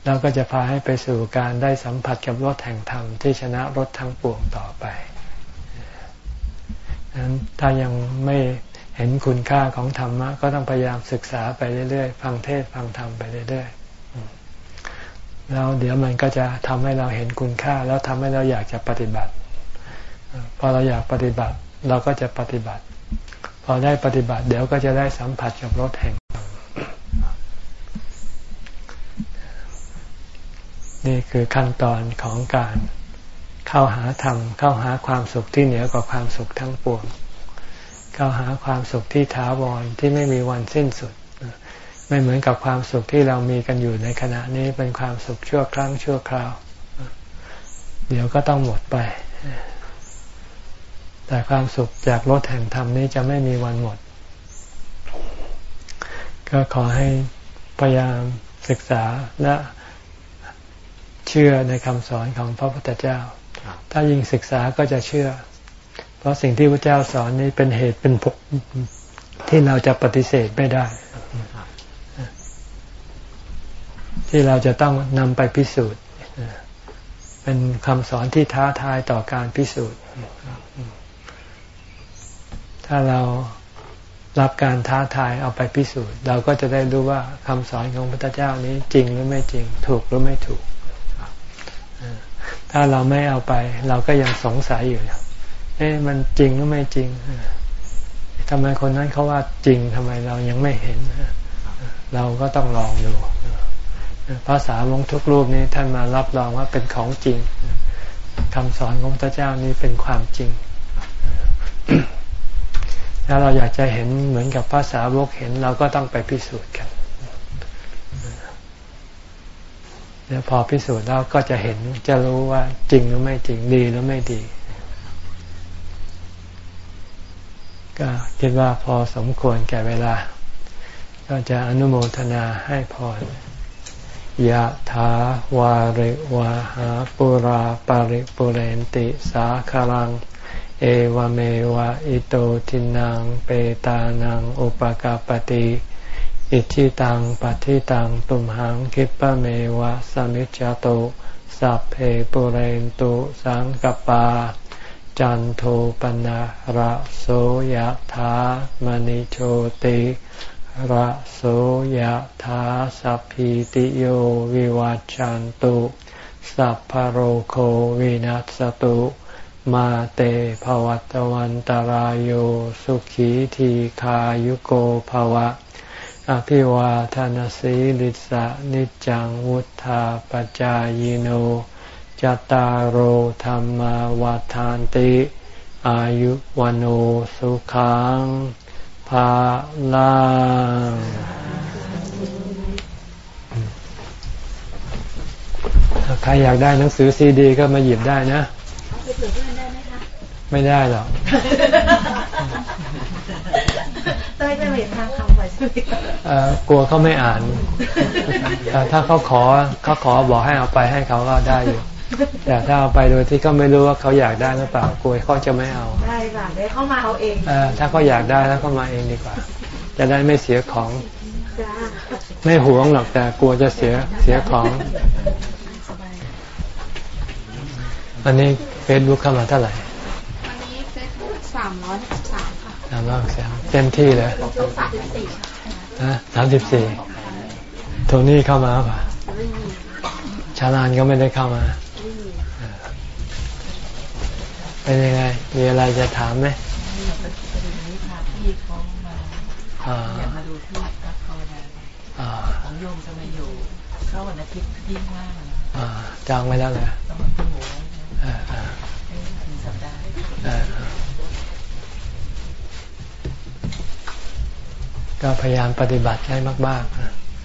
แล้วก็จะพาให้ไปสู่การได้สัมผัสกับรถแห่งธรรมที่ชนะรถทั้งปวงต่อไปนั้นถ้ายังไม่เห็นคุณค่าของธรรมะก็ต้องพยายามศึกษาไปเรื่อยๆ ฟังเทศฟังธรรมไปเรื่อยๆ แล้วเดี๋ยวมันก็จะทำให้เราเห็นคุณค่า แล้วทำให้เราอยากจะปฏิบัติ พอเราอยากปฏิบัติ เราก็จะปฏิบัติ อได้ปฏิบัติ เดี๋ยวก็จะได้สัมผัสกับรถแห่งนี่คือขั้นตอนของการเข้าหาธรรม เข้าหาความสุขที่เหนือกว่าความสุขทั้งปวง เข้าหาความสุขที่ถาวรที่ไม่มีวันสิ้นสุด ไม่เหมือนกับความสุขที่เรามีกันอยู่ในขณะนี้เป็นความสุขชั่วครั้งชั่วคราว เดี๋ยวก็ต้องหมดไป แต่ความสุขจากรถแห่งธรรมนี้จะไม่มีวันหมด ก็ขอให้พยายามศึกษาและเชื่อในคำสอนของพระพุทธเจ้า ถ้ายิ่งศึกษาก็จะเชื่อ เพราะสิ่งที่พระเจ้าสอนนี้เป็นเหตุเป็นผลที่เราจะปฏิเสธไม่ได้ ที่เราจะต้องนำไปพิสูจน์ เป็นคำสอนที่ท้าทายต่อการพิสูจน์ ถ้าเรารับการท้าทายเอาไปพิสูจน์ เราก็จะได้รู้ว่าคำสอนของพระพุทธเจ้านี้จริงหรือไม่จริง ถูกหรือไม่ถูก ถ้าเราไม่เอาไป เราก็ยังสงสัยอยู่เอ๊ะมันจริงหรือไม่จริงทำไมคนนั้นเขาว่าจริงทำไมเรายังไม่เห็น เราก็ต้องลองดูภาษาวงทุกรูปนี้ท่านมารับรองว่าเป็นของจริงคำสอนของพระเจ้านี้เป็นความจริง ถ้าเราอยากจะเห็นเหมือนกับภาษาวกเห็นเราก็ต้องไปพิสูจน์กันแล้วพอพิสูจน์แล้วก็จะเห็นจะรู้ว่าจริงหรือไม่จริงดีหรือไม่ดี ก็คิดว่าพอสมควรแก่เวลา ก็จะอนุโมทนาให้พรยะถาวาริวาหาปุราปาริปุเรนติสาคารัง เอวเมวะอิโตทินังเปตานังอุปกาปติอิชิตังปฏิตังตุมหังคิปะเมวะสมิจจโตสัพเพปุเรนตุสังกปา จันโทปนะระโสยธามณิโชติระโสยธาสัพพิติโยวิวัจจันตุสัพพโรโควินัสตุ มาเตภวัตวันตารโยสุขีทีขายุโกภวะ อภิวาทานสีลิสะนิจังวุธาปจายโนจตารโหธรรมวาทานติ อายุวันโอสุขังภาลังใครอยากได้หนังสือซีดี ก็มาหยิบได้นะ ผื่อเพื่อนได้ไหมคะไม่ได้หรอกเต้ยไปเห็นทางคำไปใช่ไหมกลัวเขาไม่อ่าน ถ้าเขาขอเขาขอบอกให้เอาไปให้เขาก็ได้อยู่ แต่ถ้าเอาไปโดยที่ก็ไม่รู้ว่าเขาอยากได้หรือเปล่ากลัวเขาจะไม่เอา ได้ค่ะได้เข้ามาเอาเองอถ้าเขาอยากได้แล้วเขามาเองดีกว่า จะได้ไม่เสียของ ไม่หวงหรอกแต่กลัวจะเสียเสียของ อันนี้เฟ ซบุ๊กเข้ามาเท่าไหร่วันนี้เฟซบุ๊กสามร้อยสามค่ะสามร้อยสามเต็มที่เลยสามสิบสี่นะสามสิบสี่โทนี่เข้ามาป่ะชาลานก็ไม่ได้เข้ามาเป็นยังไง มีอะไรจะถามไหมอยากมาดูที่รักเขาของโยมจะมาอยู่เข้าวันอาทิตย์ที่ว่างจองไว้แล้วเลยต้อ ก็พยายามปฏิบัติให้มาก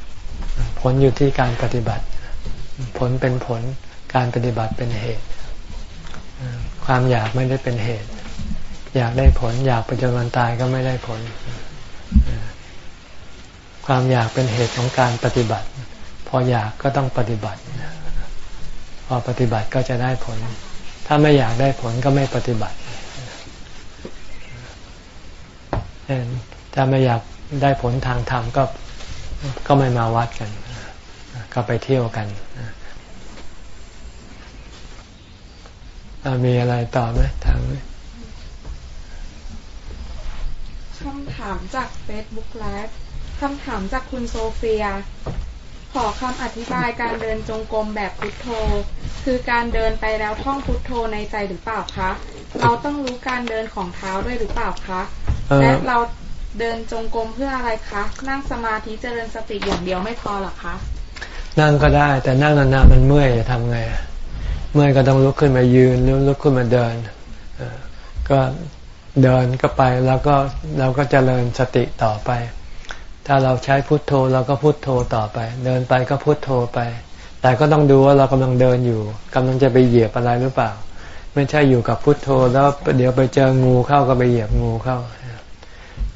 ๆ ผลอยู่ที่การปฏิบัติ ผลเป็นผล การปฏิบัติเป็นเหตุ ความอยากไม่ได้เป็นเหตุ อยากได้ผล อยากไปจนวันตายก็ไม่ได้ผล ความอยากเป็นเหตุของการปฏิบัติ พออยากก็ต้องปฏิบัติ พอปฏิบัติก็จะได้ผล ถ้าไม่อยากได้ผลก็ไม่ปฏิบัติถ้าไม่อยากได้ผลทางธรรมก็ก็ไม่มาวัดกัน ก็ไปเที่ยวกันมีอะไรต่อไหมทางคำถามจากเฟซบุ๊กไลฟ์คำถามจากคุณโซเฟีย ขอคำอธิบายการเดินจงกรมแบบพุทโธ คือการเดินไปแล้วท่องพุทโธในใจหรือเปล่าคะ เราต้องรู้การเดินของเท้าด้วยหรือเปล่าคะ และเราเดินจงกรมเพื่ออะไรคะ นั่งสมาธิเจริญสติอย่างเดียวไม่พอหรอคะ นั่งก็ได้แต่นั่งนานๆมันเมื่อยจะทำไง เมื่อยก็ต้องลุกขึ้นมายืนหรือลุกขึ้นมาเดิน ก็เดินก็ไปแล้วก็เราก็เจริญสติต่อไป ถ้าเราใช้พุทโธเราก็พุทโธต่อไป เดินไปก็พุทโธไป แต่ก็ต้องดูว่าเรากำลังเดินอยู่กำลังจะไปเหยียบอะไรหรือเปล่า ไม่ใช่อยู่กับพุทโธแล้วเดี๋ยวไปเจองูเข้าก็ไปเหยียบงูเข้า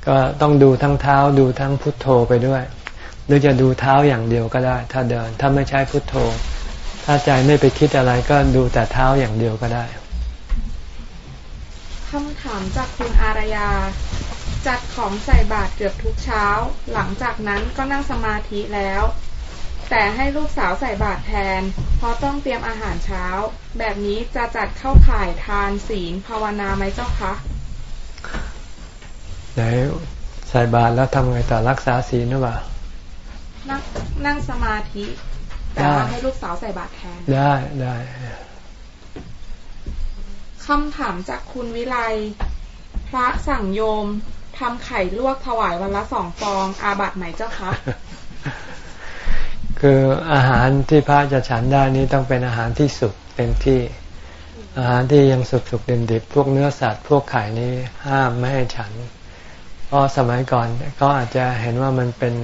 ก็ต้องดูทั้งเท้าดูทั้งพุทโธไปด้วย หรือจะดูเท้าอย่างเดียวก็ได้ ถ้าเดินถ้าไม่ใช้พุทโธ ถ้าใจไม่ไปคิดอะไรก็ดูแต่เท้าอย่างเดียวก็ได้คำถามจากคุณอารยา จัดของใส่บาตรเกือบทุกเช้า หลังจากนั้นก็นั่งสมาธิแล้ว แต่ให้ลูกสาวใส่บาตรแทน เพราะต้องเตรียมอาหารเช้า แบบนี้จะจัดเข้าข่ายทานศีลภาวนาไหมเจ้าคะไหนใส่บาตรแล้วทำไงต่อรักษาศีลหรือเปล่านั่งนั่งสมาธิแต่ว่าให้ลูกสาวใส่บาตรแทน ได้ได้คำถามจากคุณวิไลพระสั่งโยม ทำไข่ลวกถวายวันละสองฟอง อาบัตไหมเจ้าคะคืออาหารที่พระจะฉันได้นี้ต้องเป็นอาหารที่สุกเต็มที่ อาหารที่ยังสุกสุกดิบดิบพวกเนื้อสัตว์พวกไข่นี้ห้ามไม่ให้ฉัน เพราะสมัยก่อนก็อาจจะเห็นว่ามันเป็น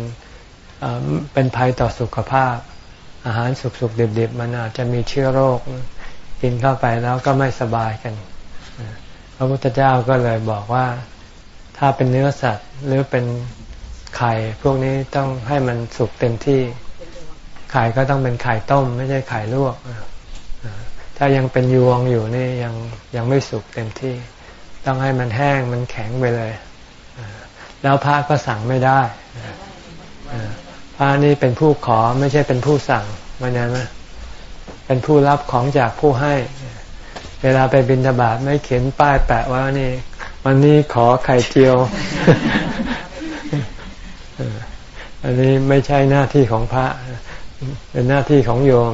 เป็นภัยต่อสุขภาพ อาหารสุกๆดิบๆมันอาจจะมีเชื้อโรค กินเข้าไปแล้วก็ไม่สบายกัน พระพุทธเจ้าก็เลยบอกว่า ถ้าเป็นเนื้อสัตว์หรือเป็นไข่พวกนี้ต้องให้มันสุกเต็มที่ ไข่ก็ต้องเป็นไข่ต้ม ไม่ใช่ไข่ลวก ถ้ายังเป็นยวงอยู่นี่ยังยังไม่สุกเต็มที่ ต้องให้มันแห้งมันแข็งไปเลย แล้วพระก็สั่งไม่ได้พระนี่เป็นผู้ขอไม่ใช่เป็นผู้สั่งมันนั้นไหมเป็นผู้รับของจากผู้ให้ เวลาไปบิณฑบาตไม่เขียนป้ายแปะว่านี่ วันนี้ขอไข่เจียว อันนี้ไม่ใช่หน้าที่ของพระ เป็นหน้าที่ของโยม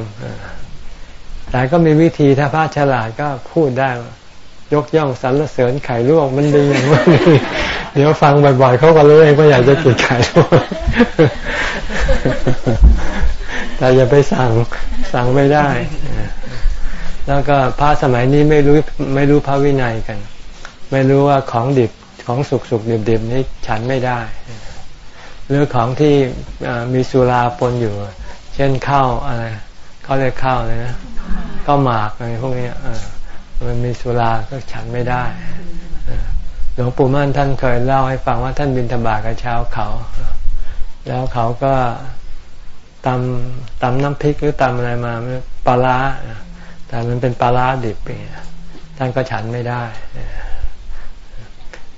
แต่ก็มีวิธีถ้าพระฉลาดก็พูดได้ ยกย่องสรรเสริญไข่ลวกมันดีอย่างนี้เดี๋ยวฟังบ่อยๆเขาก็รู้เองว่าอยากจะกินไข่ลวกแต่อย่าไปสั่งสั่งไม่ได้ แล้วก็พระสมัยนี้ไม่รู้ไม่รู้พระวินัยกัน ไม่รู้ว่าของดิบของสุกสุกดิบดิบนี้ฉันไม่ได้ หรือของที่มีสุราปนอยู่ เช่นข้าวอะไรเขาเรียกข้าวเลยนะก็หมากอะไรพวกนี้มันมีสุราก็ฉันไม่ได้หลวงปู่มั่นท่านเคยเล่าให้ฟังว่าท่านบินธบากับชาวเขา แล้วเขาก็ตำตำน้ำพริกหรือตำอะไรมาปลาร้าแต่มันเป็นปลาร้าดิบเองท่านก็ฉันไม่ได้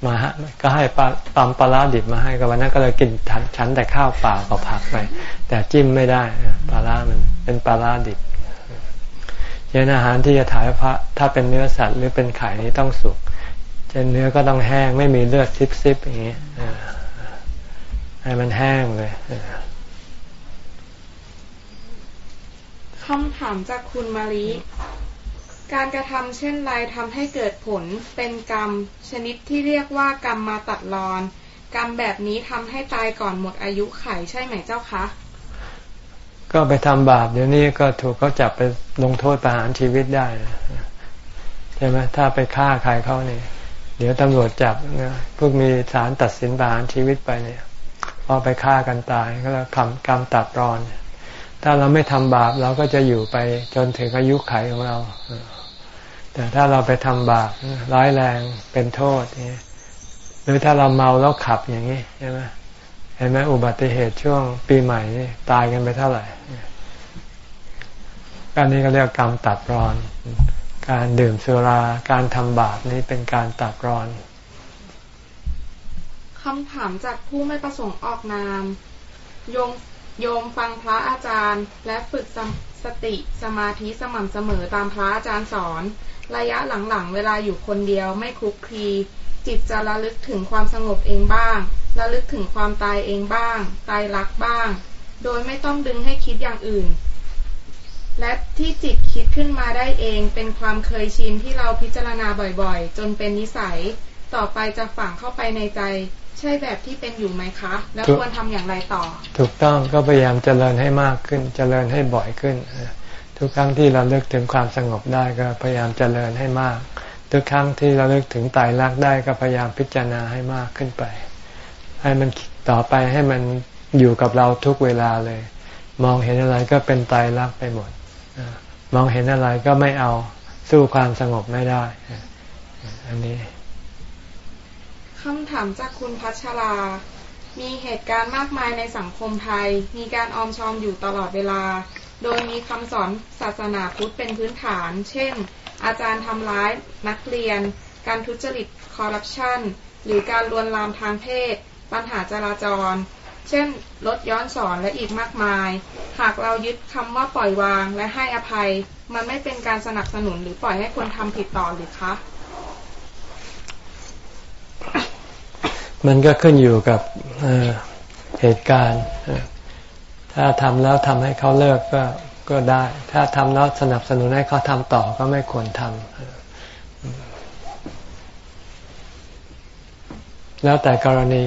มาฮะก็ให้ปลาตำปลาร้าดิบมาให้ก็วันนั้นก็เลยกินฉันแต่ข้าวเปล่ากับผักไป แต่จิ้มไม่ได้ปลาร้ามันเป็นปลาร้าดิบเช่นอาหารที่จะถ่ายพระถ้าเป็นเนื้อสัตว์หรือเป็นไข่นี้ต้องสุกเช่นเนื้อก็ต้องแห้งไม่มีเลือดซิบๆอย่างนี้ให้มันแห้งเลยคำถามจากคุณมาริ การกระทำเช่นไรทำให้เกิดผลเป็นกรรม ชนิดที่เรียกว่ากรรมมาตัดรอน กรรมแบบนี้ทำให้ตายก่อนหมดอายุไขใช่ไหมเจ้าคะ ก็ไปทำบาปเดี๋ยวนี้ก็ถูกเขาจับไปลงโทษประหารชีวิตได้ใช่ไหมถ้าไปฆ่าใครเขาเนี่ยเดี๋ยวตำรวจจับนะพวกมีศาลตัดสินประหารชีวิตไปเนี่ยพอไปฆ่ากันตายก็แล้วคำกรรมตัดรอน ถ้าเราไม่ทำบาปเราก็จะอยู่ไปจนถึงอายุไขของเรา แต่ถ้าเราไปทำบาปร้ายแรงเป็นโทษนี่หรือถ้าเราเมาแล้วขับอย่างนี้ใช่ไหมเห็นไหมอุบัติเหตุช่วงปีใหม่นี่ตายกันไปเท่าไหร่การนี้ก็เรียกกรรมตัดรอน การดื่มสุรา การทำบาปนี่เป็นการตัดรอนคำถามจากผู้ไม่ประสงค์ออกนาม โยมโยมฟังพระอาจารย์ และฝึก สติสมาธิสม่ำเสมอตามพระอาจารย์สอน ระยะหลังๆ เวลาอยู่คนเดียวไม่คลุกคลีจิตจะระลึกถึงความสงบเองบ้าง ระลึกถึงความตายเองบ้าง ตายรักบ้าง โดยไม่ต้องดึงให้คิดอย่างอื่น และที่จิตคิดขึ้นมาได้เองเป็นความเคยชินที่เราพิจารณาบ่อยๆ จนเป็นนิสัย ต่อไปจะฝังเข้าไปในใจ ใช่แบบที่เป็นอยู่ไหมคะ แล้วควรทำอย่างไรต่อ ถูกต้องก็พยายามเจริญให้มากขึ้น เจริญให้บ่อยขึ้น ทุกครั้งที่เราเลิกถึงความสงบได้ก็พยายามเจริญให้มาก ทุกครั้งที่เราเลิกถึงตายรักได้ก็พยายามพิจารณาให้มากขึ้นไป ให้มันต่อไปให้มันอยู่กับเราทุกเวลาเลย มองเห็นอะไรก็เป็นตายรักไปหมดมองเห็นอะไรก็ไม่เอาสู้ความสงบไม่ได้ อันนี้ คำถามจากคุณพัชรา มีเหตุการณ์มากมายในสังคมไทย มีการออมชอมอยู่ตลอดเวลา โดยมีคำสอนศาสนาพุทธเป็นพื้นฐาน เช่น อาจารย์ทำร้ายนักเรียน การทุจริตคอร์รัปชันหรือการลวนลามทางเพศ ปัญหาจราจร เช่น ลดย้อนสอนและอีกมากมาย หากเรายึดคำว่าปล่อยวางและให้อภัย มันไม่เป็นการสนับสนุนหรือปล่อยให้คนทำผิดต่อหรือคะ มันก็ขึ้นอยู่กับเหตุการณ์ ถ้าทำแล้วทำให้เขาเลิกก็ก็ได้ ถ้าทำแล้วสนับสนุนให้เขาทำต่อก็ไม่ควรทำแล้วแต่กรณี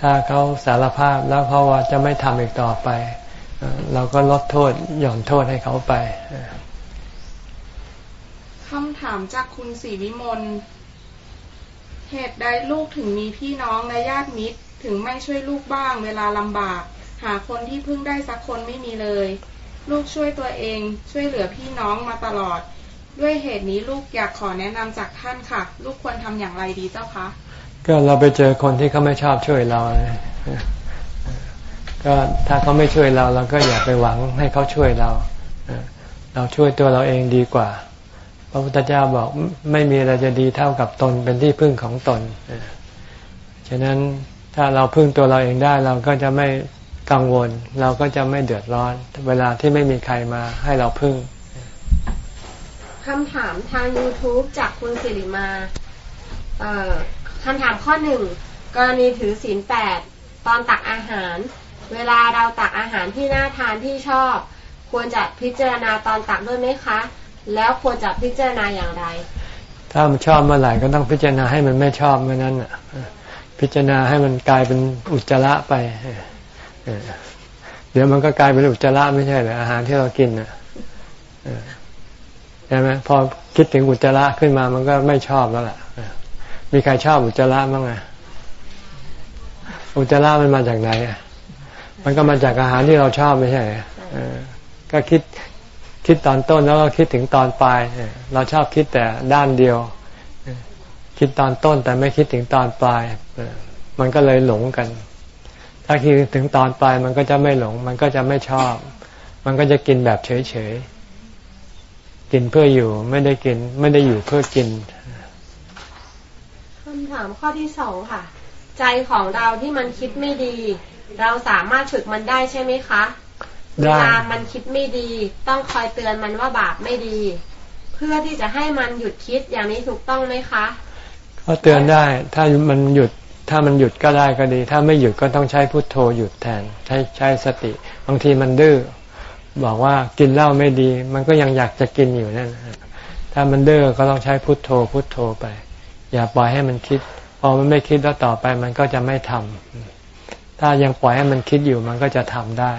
ถ้าเขาสารภาพแล้วเขาว่าจะไม่ทำอีกต่อไป เราก็ลดโทษหย่อนโทษให้เขาไปคำถามจากคุณศรีวิมล เหตุใดลูกถึงมีพี่น้องและญาติมิตร ถึงไม่ช่วยลูกบ้าง เวลาลำบาก หาคนที่พึ่งได้สักคนไม่มีเลย ลูกช่วยตัวเอง ช่วยเหลือพี่น้องมาตลอด ด้วยเหตุนี้ลูกอยากขอแนะนำจากท่านค่ะ ลูกควรทำอย่างไรดีเจ้าคะก็เราไปเจอคนที่เขาไม่ชอบช่วยเราก็ถ้าเขาไม่ช่วยเราเราก็อย่าไปหวังให้เขาช่วยเรา เราช่วยตัวเราเองดีกว่า พระพุทธเจ้าบอกไม่มีอะไรจะดีเท่ากับตนเป็นที่พึ่งของตนฉะนั้นถ้าเราพึ่งตัวเราเองได้เราก็จะไม่กังวล เราก็จะไม่เดือดร้อน เวลาที่ไม่มีใครมาให้เราพึ่งคำถามทาง YouTube จากคุณสิริมาคำถามข้อหนึ่งกรณีถือศีลแปดตอนตักอาหาร เวลาเราตักอาหารที่น่าทานที่ชอบ ควรจะพิจารณาตอนตักด้วยไหมคะ แล้วควรจะพิจารณาอย่างไร ถ้ามันชอบเมื่อไหร่ก็ต้องพิจารณาให้มันไม่ชอบเมื่อนั้นอะพิจารณาให้มันกลายเป็นอุจจาระไปเดี๋ยวมันก็กลายเป็นอุจจาระไม่ใช่เหรออาหารที่เรากินอะใช่ไหมพอคิดถึงอุจจาระขึ้นมามันก็ไม่ชอบแล้วล่ะมีใครชอบอุจจาระบ้างไงอุจจาระมันมาจากไหนอะมันก็มาจากอาหารที่เราชอบไม่ใช่ก็คิด คิดตอนต้นแล้วก็คิดถึงตอนปลายเราชอบคิดแต่ด้านเดียว คิดตอนต้นแต่ไม่คิดถึงตอนปลาย มันก็เลยหลงกัน ถ้าคิดถึงตอนปลายมันก็จะไม่หลง มันก็จะไม่ชอบ มันก็จะกินแบบเฉยๆ กินเพื่ออยู่ไม่ได้กิน ไม่ได้อยู่เพื่อกินคำถามข้อที่สองค่ะ ใจของเราที่มันคิดไม่ดี เราสามารถฝึกมันได้ใช่ไหมคะ เวลามันคิดไม่ดี ต้องคอยเตือนมันว่าบาปไม่ดี เพื่อที่จะให้มันหยุดคิดอย่างนี้ถูกต้องไหมคะก็เตือนได้ถ้ามันหยุดถ้ามันหยุดก็ได้ก็ดี ถ้าไม่หยุดก็ต้องใช้พุทโธหยุดแทน ใช้ใช้สติ บางทีมันดื้อบอกว่ากินเหล้าไม่ดี มันก็ยังอยากจะกินอยู่นั่นถ้ามันดื้อก็ต้องใช้พุทโธ พุทโธไป อย่าปล่อยให้มันคิด พอมันไม่คิดแล้วต่อไปมันก็จะไม่ทำถ้ายังปล่อยให้มันคิดอยู่มันก็จะทำได้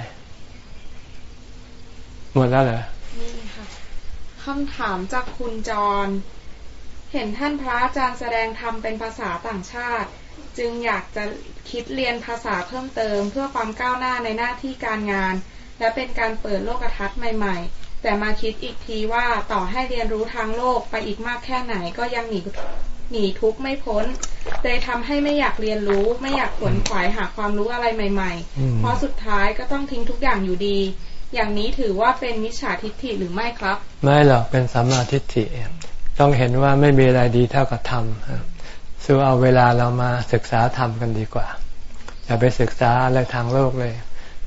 หมดแล้วเหรอนี่ค่ะคำถามจากคุณจร เห็นท่านพระอาจารย์แสดงธรรมเป็นภาษาต่างชาติ จึงอยากจะคิดเรียนภาษาเพิ่มเติม เพื่อความก้าวหน้าในหน้าที่การงาน และเป็นการเปิดโลกทัศน์ใหม่ ๆแต่มาคิดอีกทีว่าต่อให้เรียนรู้ทางโลกไปอีกมากแค่ไหนก็ยังหนีหนีทุกข์ไม่พ้นเลยทำให้ไม่อยากเรียนรู้ ไม่อยากขวนขวายหาความรู้อะไรใหม่ ๆ เพราะสุดท้ายก็ต้องทิ้งทุกอย่างอยู่ดี อย่างนี้ถือว่าเป็นมิจฉาทิฏฐิหรือไม่ครับ ไม่หรอกเป็นสัมมาทิฏฐิต้องเห็นว่าไม่มีอะไรดีเท่ากับธรรมสู้เอาเวลาเรามาศึกษาธรรมกันดีกว่า อย่าไปศึกษาอะไรทางโลกเลย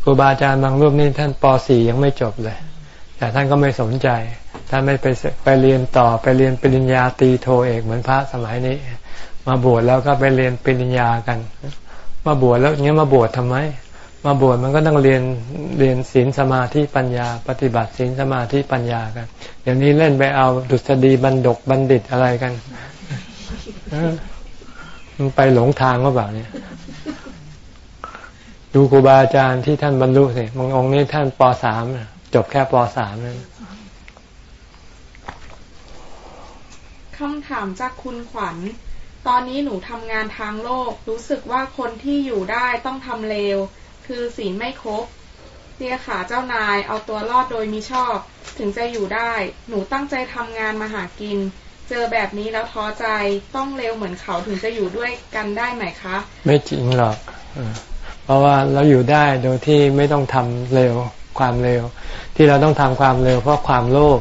ครูบาอาจารย์บางรูปนี่ท่านป .4 ยังไม่จบเลย แต่ท่านก็ไม่สนใจ ท่านไม่ไปไปเรียนต่อไปเรียนปริญญาตีโทเอกเหมือนพระสมัยนี้ มาบวชแล้วก็ไปเรียนปริญญากัน มาบวชแล้วเงี้ยมาบวชทำไม มาบวชมันก็ต้องเรียนเรียนศีลสมาธิปัญญา ปฏิบัติศีลสมาธิปัญญากันเดี๋ยวนี้เล่นไปเอาดุษฎีบันดกบัณฑิตอะไรกันมันไปหลงทางก็แบบนี้ดูครูบาอาจารย์ที่ท่านบรรลุสิมงองค์นี้ท่านปสามจบแค่ปสามนั่นคำถามจากคุณขวัญ ตอนนี้หนูทำงานทางโลก รู้สึกว่าคนที่อยู่ได้ต้องทำเลว คือศีลไม่ครบเรียขาเจ้านายเอาตัวรอดโดยมิชอบ ถึงจะอยู่ได้ หนูตั้งใจทำงานมาหากิน เจอแบบนี้แล้วท้อใจต้องเร็วเหมือนเขาถึงจะอยู่ด้วยกันได้ไหมคะ ไม่จริงหรอกเพราะว่าเราอยู่ได้โดยที่ไม่ต้องทำเร็วความเร็ว ที่เราต้องทำความเร็วเพราะความโลภ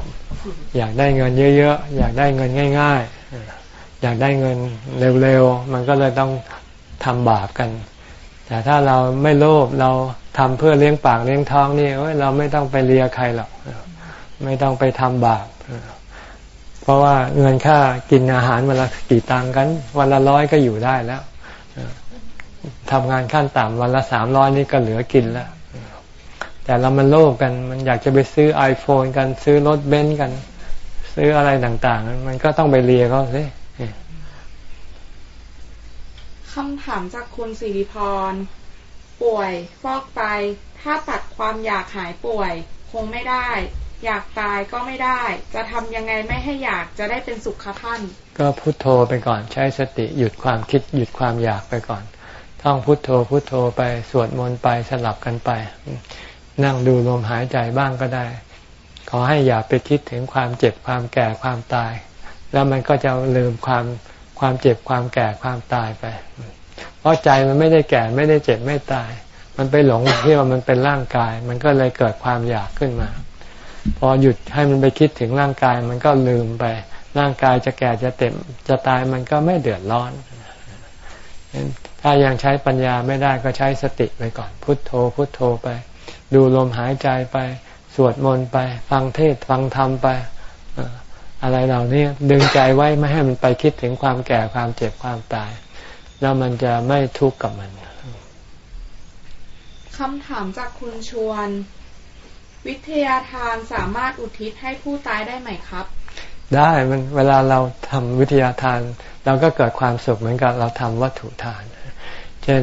อยากได้เงินเยอะๆ อยากได้เงินง่าย ๆ อยากได้เงินเร็วๆ มันก็เลยต้องทำบาปกัน แต่ถ้าเราไม่โลภเราทำเพื่อเลี้ยงปากเลี้ยงท้องนี่เราไม่ต้องไปเลียใครหรอกไม่ต้องไปทำบาปเพราะว่าเงินค่ากินอาหารวันละกี่ตังกัน วันละร้อยก็อยู่ได้แล้วทำงานขั้นต่ำวันละสามร้อยนี่ก็เหลือกินแล้ว แต่เรามันโลภกัน มันอยากจะไปซื้อ iPhone กันซื้อรถเบนซ์กัน ซื้ออะไรต่าง ๆ มันก็ต้องไปเลียเขาสิ คำถามจากคุณสิริพร ป่วยฟอกไต ถ้าตัดความอยากหายป่วย คงไม่ได้ อยากตายก็ไม่ได้ จะทำยังไงไม่ให้อยากจะได้เป็นสุขท่าน ก็พุโทโธไปก่อนใช้สติหยุดความคิดหยุดความอยากไปก่อนท่องพุโทโธพุโทโธไปสวดมนต์ไปสลับกันไป นั่งดูลมหายใจบ้างก็ได้ ขอให้อย่าไปคิดถึงความเจ็บความแก่ความตาย แล้วมันก็จะลืมความ ความเจ็บความแก่ความตายไป เพราะใจมันไม่ได้แก่ไม่ได้เจ็บไม่ตาย มันไปหลงที่ว่ามันเป็นร่างกาย มันก็เลยเกิดความอยากขึ้นมา พอหยุดให้มันไปคิดถึงร่างกายมันก็ลืมไป ร่างกายจะแก่จะเต็มจะตายมันก็ไม่เดือดร้อน ถ้ายังใช้ปัญญาไม่ได้ก็ใช้สติไปก่อน พุทโธ พุทโธไป ดูลมหายใจไป สวดมนต์ไป ฟังเทศฟังธรรมไป อะไรเหล่านี้ดึงใจไว้ไม่ให้มันไปคิดถึงความแก่ความเจ็บความตาย แล้วมันจะไม่ทุกข์กับมันคำถามจากคุณชวน วิทยาทานสามารถอุทิศให้ผู้ตายได้ไหมครับ ได้มันเวลาเราทำวิทยาทาน เราก็เกิดความสุขเหมือนกับเราทำวัตถุทาน เช่น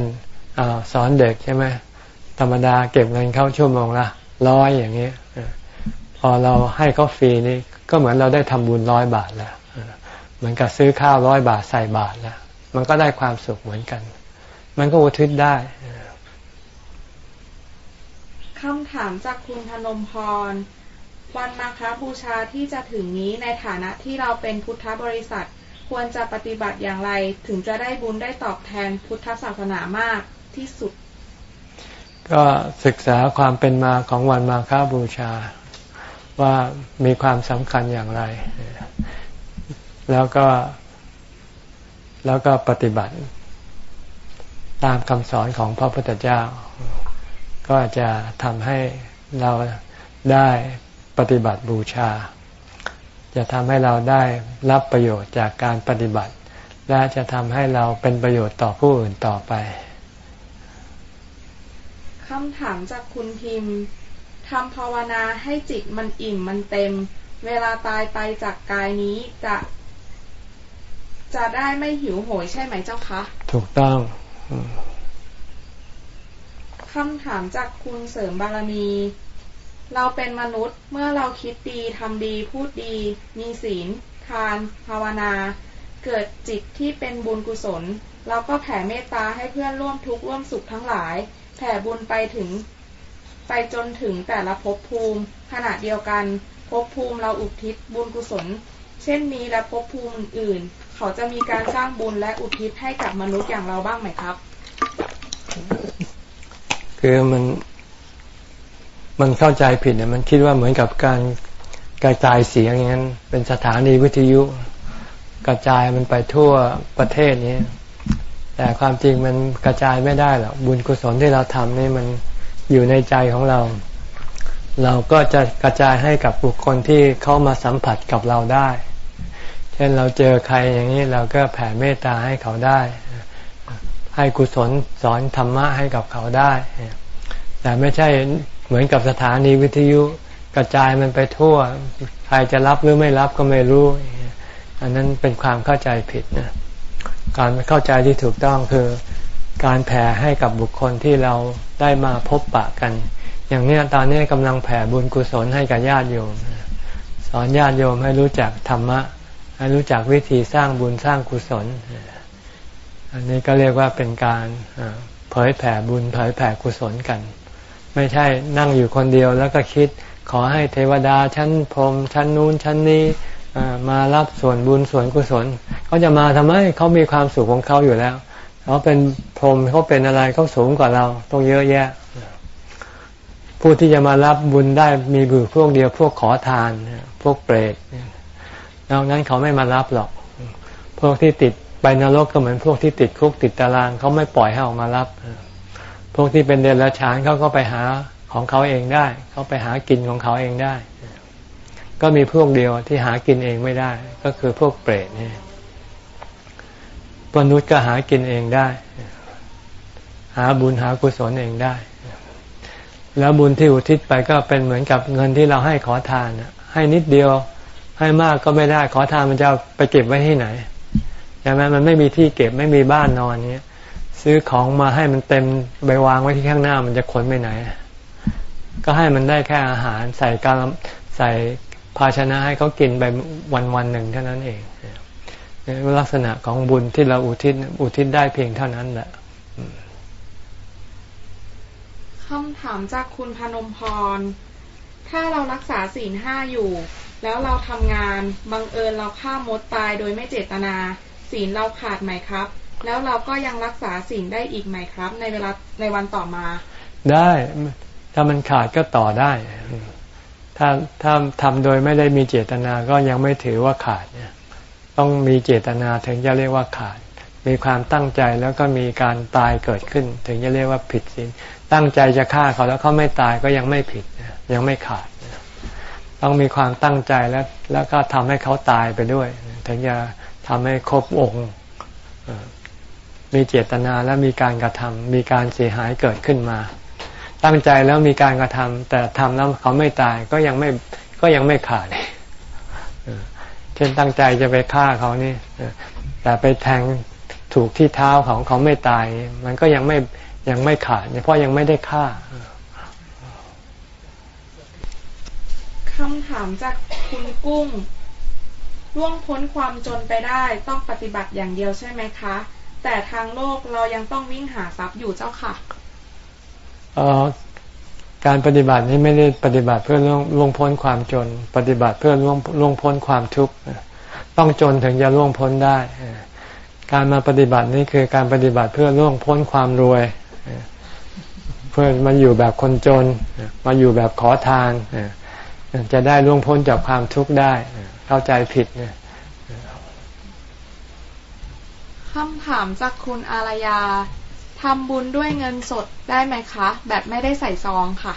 อสอนเด็กใช่ไหมธรรมดาเก็บเงินเข้าชั่วโมงละร้อยอย่างนี้พอเราให้เขาฟรีนี่ ก็เหมือนเราได้ทำบุญร้อยบาทแล้วเหมือนกับซื้อข้าวร้อยบาทใส่บาทแล้วมันก็ได้ความสุขเหมือนกัน มันก็อุทิศได้คำถามจากคุณพนมพร วันมาคบูชาที่จะถึงนี้ในฐานะที่เราเป็นพุทธบริษัท ควรจะปฏิบัติอย่างไรถึงจะได้บุญได้ตอบแทนพุทธศาสนามากที่สุด ก็ศึกษาความเป็นมาของวันมาคบูชา ว่ามีความสำคัญอย่างไร แล้วก็ แล้วก็ปฏิบัติ ตามคำสอนของพระพุทธเจ้า ก็จะทำให้เราได้ปฏิบัติบูชา จะทำให้เราได้รับประโยชน์จากการปฏิบัติ และจะทำให้เราเป็นประโยชน์ต่อผู้อื่นต่อไปคำถามจากคุณพิมพ์ ทำภาวนาให้จิตมันอิ่มมันเต็ม เวลาตายไปจากกายนี้จะ จะได้ไม่หิวโหยใช่ไหมเจ้าคะ ถูกต้องคำถามจากคุณเสริมบารมี เราเป็นมนุษย์เมื่อเราคิดดีทำดีพูดดี มีศีล ทาน ภาวนา เกิดจิตที่เป็นบุญกุศล เราก็แผ่เมตตาให้เพื่อนร่วมทุกข์ร่วมสุขทั้งหลาย แผ่บุญไปถึง ไปจนถึงแต่ละภพภูมิ ขณะเดียวกันภพภูมิเราอุทิศบุญกุศล เช่นนี้และภพภูมิอื่น เขาจะมีการสร้างบุญและอุทิศให้กับมนุษย์อย่างเราบ้างไหมครับ คือมันมันเข้าใจผิดเนี่ยมันคิดว่าเหมือนกับการกระจายเสียงอย่างนั้น เป็นสถานีวิทยุ กระจายมันไปทั่วประเทศนี้แต่ความจริงมันกระจายไม่ได้หรอกบุญกุศลที่เราทำนี่มัน อยู่ในใจของเรา เราก็จะกระจายให้กับบุคคลที่เข้ามาสัมผัสกับเราได้ เช่นเราเจอใครอย่างนี้เราก็แผ่เมตตาให้เขาได้ ให้กุศลสอนธรรมะให้กับเขาได้ แต่ไม่ใช่เหมือนกับสถานีวิทยุกระจายมันไปทั่ว ใครจะรับหรือไม่รับก็ไม่รู้ อันนั้นเป็นความเข้าใจผิดนะการเข้าใจที่ถูกต้องคือการแผ่ให้กับบุคคลที่เรา ได้มาพบปะกัน อย่างนี้ตอนนี้กำลังแผ่บุญกุศลให้กับญาติโยม สอนญาติโยมให้รู้จักธรรมะ ให้รู้จักวิธีสร้างบุญสร้างกุศล อันนี้ก็เรียกว่าเป็นการเผยแผ่บุญเผยแผ่กุศลกัน ไม่ใช่นั่งอยู่คนเดียวแล้วก็คิดขอให้เทวดาชั้นพรมชั้นนู้นชั้นนี้มารับส่วนบุญส่วนกุศลเขาจะมาทำไมเขามีความสุขของเขาอยู่แล้ว เขาเป็นพรหมเขาเป็นอะไรเขาสูงกว่าเราต้องเยอะแยะ ผู้ที่จะมารับบุญได้มีบุญพวกเดียวพวกขอทานพวกเปรตนอกนั้นเขาไม่มารับหรอก พวกที่ติดไปนรกก็เหมือนพวกที่ติดคุกติดตารางเขาไม่ปล่อยให้ออกมารับ พวกที่เป็นเดรัจฉานเขาก็ไปหาของเขาเองได้ เขาไปหากินของเขาเองได้ ก็มีพวกเดียวที่หากินเองไม่ได้ ก็คือพวกเปรตเนี่ย มนุษย์ก็หากินเองได้ หาบุญหากุศลเองได้ แล้วบุญที่อุทิศไปก็เป็นเหมือนกับเงินที่เราให้ขอทานให้นิดเดียวให้มากก็ไม่ได้ขอทานมันจะไปเก็บไว้ที่ไหนใช่ไหมมันไม่มีที่เก็บไม่มีบ้านนอนเนี้ยซื้อของมาให้มันเต็มไปวางไว้ที่ข้างหน้ามันจะขนไปไหน ก็ให้มันได้แค่อาหารใส่กาใส่ภาชนะให้เขากินไปวันวันหนึ่งเท่านั้นเอง ลักษณะของบุญที่เราอุทิศอุทิศได้เพียงเท่านั้นแหละคำถามจากคุณพนมพร ถ้าเรารักษาศีลห้าอยู่ แล้วเราทำงานบังเอิญเราฆ่ามดตายโดยไม่เจตนา ศีลเราขาดไหมครับ แล้วเราก็ยังรักษาศีลได้อีกไหมครับ ในเวลาในวันต่อมา ได้ถ้ามันขาดก็ต่อได้ ถ้าถ้าทำโดยไม่ได้มีเจตนาก็ยังไม่ถือว่าขาดเนี่ย ต้องมีเจตนาถึงจะเรียกว่าขาด มีความตั้งใจแล้วก็มีการตายเกิดขึ้น ถึงจะเรียกว่าผิดศีลตั้งใจจะฆ่าเขาแล้วเขาไม่ตายก็ยังไม่ผิดยังไม่ขาด ต้องมีความตั้งใจแล้วแล้วก็ทำให้เขาตายไปด้วย ถึงจะทำให้ครบองค์มีเจตนาและมีการกระทำมีการเสียหายเกิดขึ้นมา ตั้งใจแล้วมีการกระทำแต่ทำแล้วเขาไม่ตายก็ยังไม่ก็ยังไม่ขาดเช่นตั้งใจจะไปฆ่าเขานี่แต่ไปแทงถูกที่เท้าของเขาไม่ตาย มันก็ยังไม่ยังไม่ขาดเพราะยังไม่ได้ฆ่าคำถามจากคุณกุ้งล่วงพ้นความจนไปได้ต้องปฏิบัติอย่างเดียวใช่ไหมคะ แต่ทางโลกเรายังต้องวิ่งหาทรัพย์อยู่เจ้าค่ะเออ การปฏิบัตินี้ไม่ได้ปฏิบัติเพื่อล่วงล่วงพ้นความจน ปฏิบัติเพื่อล่วงล่วงพ้นความทุกข์ต้องจนถึงจะล่วงพ้นได้ การมาปฏิบัตินี้คือการปฏิบัติเพื่อล่วงพ้นความรวย เพื่อมาอยู่แบบคนจน มาอยู่แบบขอทานจะได้ล่วงพ้นจากความทุกข์ได้ เข้าใจผิดเนี่ยคำถามจากคุณอารยา ทำบุญด้วยเงินสดได้ไหมคะ แบบไม่ได้ใส่ซองค่ะ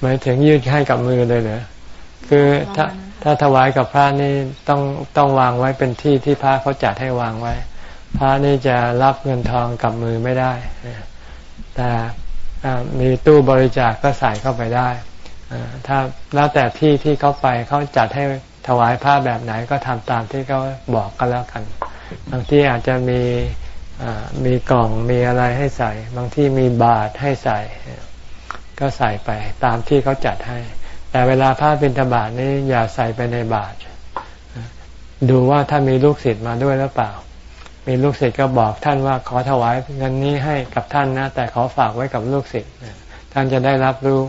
หมายถึงยืดให้กับมือเลยเหรอคือถ้าถ้าถวายกับพระนี่ต้องต้องวางไว้เป็นที่ที่พระเขาจัดให้วางไว้ พระนี่จะรับเงินทองกับมือไม่ได้ แต่มีตู้บริจาคก็ใส่เข้าไปได้ถ้าแล้วแต่ที่ที่เขาไปเขาจัดให้ถวายผ้าแบบไหนก็ทำตามที่เขาบอกก็แล้วกัน บางที่อาจจะมี มีกล่องมีอะไรให้ใส่ บางที่มีบาตรให้ใส่ ก็ใส่ไปตามที่เขาจัดให้ แต่เวลาผ้าบิณฑบาตนี้อย่าใส่ไปในบาตรดูว่าถ้ามีลูกศิษย์มาด้วยหรือเปล่า มีลูกศิษย์ก็บอกท่านว่าขอถวายเงินนี้ให้กับท่านนะ แต่ขอฝากไว้กับลูกศิษย์ท่านจะได้รับรู้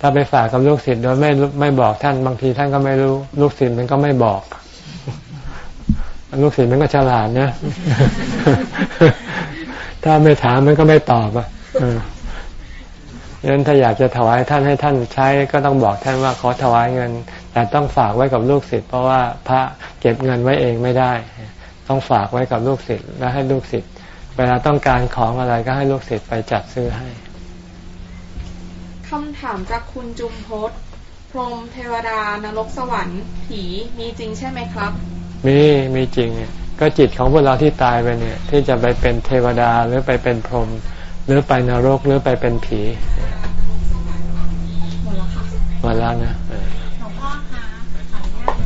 ถ้าไปฝากกับลูกศิษย์โดยไม่ไม่บอกท่านบางทีท่านก็ไม่รู้ ลูกศิษย์มันก็ไม่บอก ลูกศิษย์มันก็ฉลาดนะ ถ้าไม่ถามมันก็ไม่ตอบอะงั้นถ้าอยากจะถวายท่านให้ท่านใช้ก็ต้องบอกท่านว่าขอถวายเงิน แต่ต้องฝากไว้กับลูกศิษย์เพราะว่าพระเก็บเงินไว้เองไม่ได้ ต้องฝากไว้กับลูกศิษย์และให้ลูกศิษย์เวลาต้องการของอะไรก็ให้ลูกศิษย์ไปจัดซื้อให้คำถามจากคุณจุมพศพรหมเทวดานรกสวรรค์ผีมีจริงใช่ไหมครับ มีมีจริง ก็จิตของพวกเราที่ตายไปเนี่ย ที่จะไปเป็นเทวดาหรือไปเป็นพรหมหรือไปนรกหรือไปเป็นผีหมดแล้วค่ะหมดแล้วนะหลวงพ่อคะขออนุญาต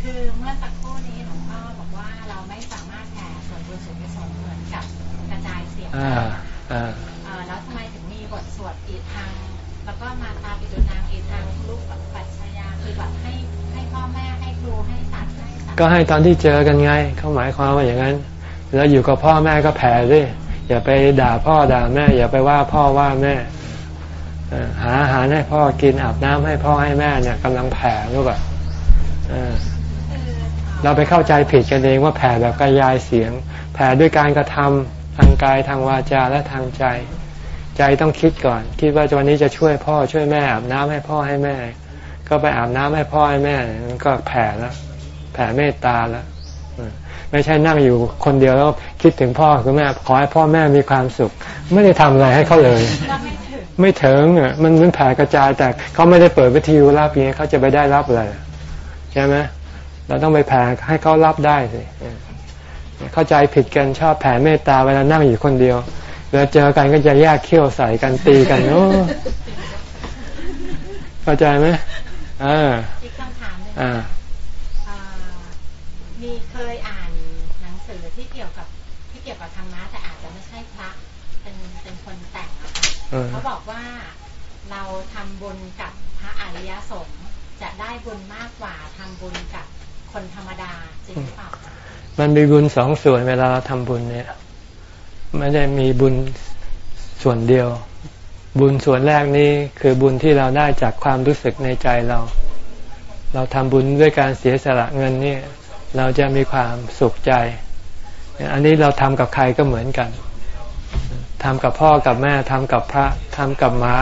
คือเมื่อสักครู่นี้หลวงพ่อบอกว่าเราไม่สามารถแผ่ส่วนบุญส่วนกุศลเหมือนกับกระจายเสียงอ่าอ่าแล้วทำไมถึงมีบทสวดอีทางแล้วก็มาตาปิจุนางอีทางลูกปัจชยาคือแบบให้ให้พ่อแม่ให้ครูให้สัตว์ ก็ให้ตอนที่เจอกันไง เขาหมายความว่าอย่างนั้น แล้วอยู่กับพ่อแม่ก็แผ่ดิอย่าไปด่าพ่อด่าแม่ อย่าไปว่าพ่อว่าแม่หาอาหารให้พ่อกินอาบน้ำให้พ่อให้แม่เนี่ยกำลังแผ่รู้ป่ะเราไปเข้าใจผิดกันเองว่าแผ่แบบกระยายเสียง แผ่ด้วยการกระทำทางกายทางวาจาและทางใจ ใจต้องคิดก่อน คิดว่าวันนี้จะช่วยพ่อช่วยแม่อาบน้ำให้พ่อให้แม่ ก็ไปอาบน้ำให้พ่อให้แม่ก็แผ่แล้ว ผ่เมตตาแล้วไม่ใช่นั่งอยู่คนเดียวแล้วคิดถึงพ่อคุณแม่ขอให้พ่อแม่มีความสุข ไม่ได้ทำอะไรให้เขาเลย ไม่ถึงอะมันมันแผ่กระจายแต่เขาไม่ได้เปิดวิทยุรับอย่างนี้เขาจะไปได้รับอะไรใช่ไหมเราต้องไปแผ่ให้เขารับได้สิเข้าใจผิดกันชอบแผ่เมตตาเวลานั่งอยู่คนเดียวเวลาเจอกันก็จะแยกเขี้ยวใส่กันตีกันโอ้เข้าใจไหมอ่าอีกคำถา มนึงอ่ามีเคยอ่านหนังสือที่เกี่ยวกับที่เกี่ยวกับธรรมะแต่อาจจะไม่ใช่พระเป็นเป็นคนแต่งอะค่ะเขาบอกว่าเราทำบุญกับพระอริยสงฆ์จะได้บุญมากกว่าทำบุญกับคนธรรมดาจริงหรือเปล่ามันมีบุญสองส่วนเวลาเราทำบุญเนี่ยไม่ได้มีบุญส่วนเดียว บุญส่วนแรกนี้คือบุญที่เราได้จากความรู้สึกในใจเรา เราทำบุญด้วยการเสียสละเงินนี่ เราจะมีความสุขใจ อันนี้เราทำกับใครก็เหมือนกันทำกับพ่อกับแม่ทำกับพระทำกับหมา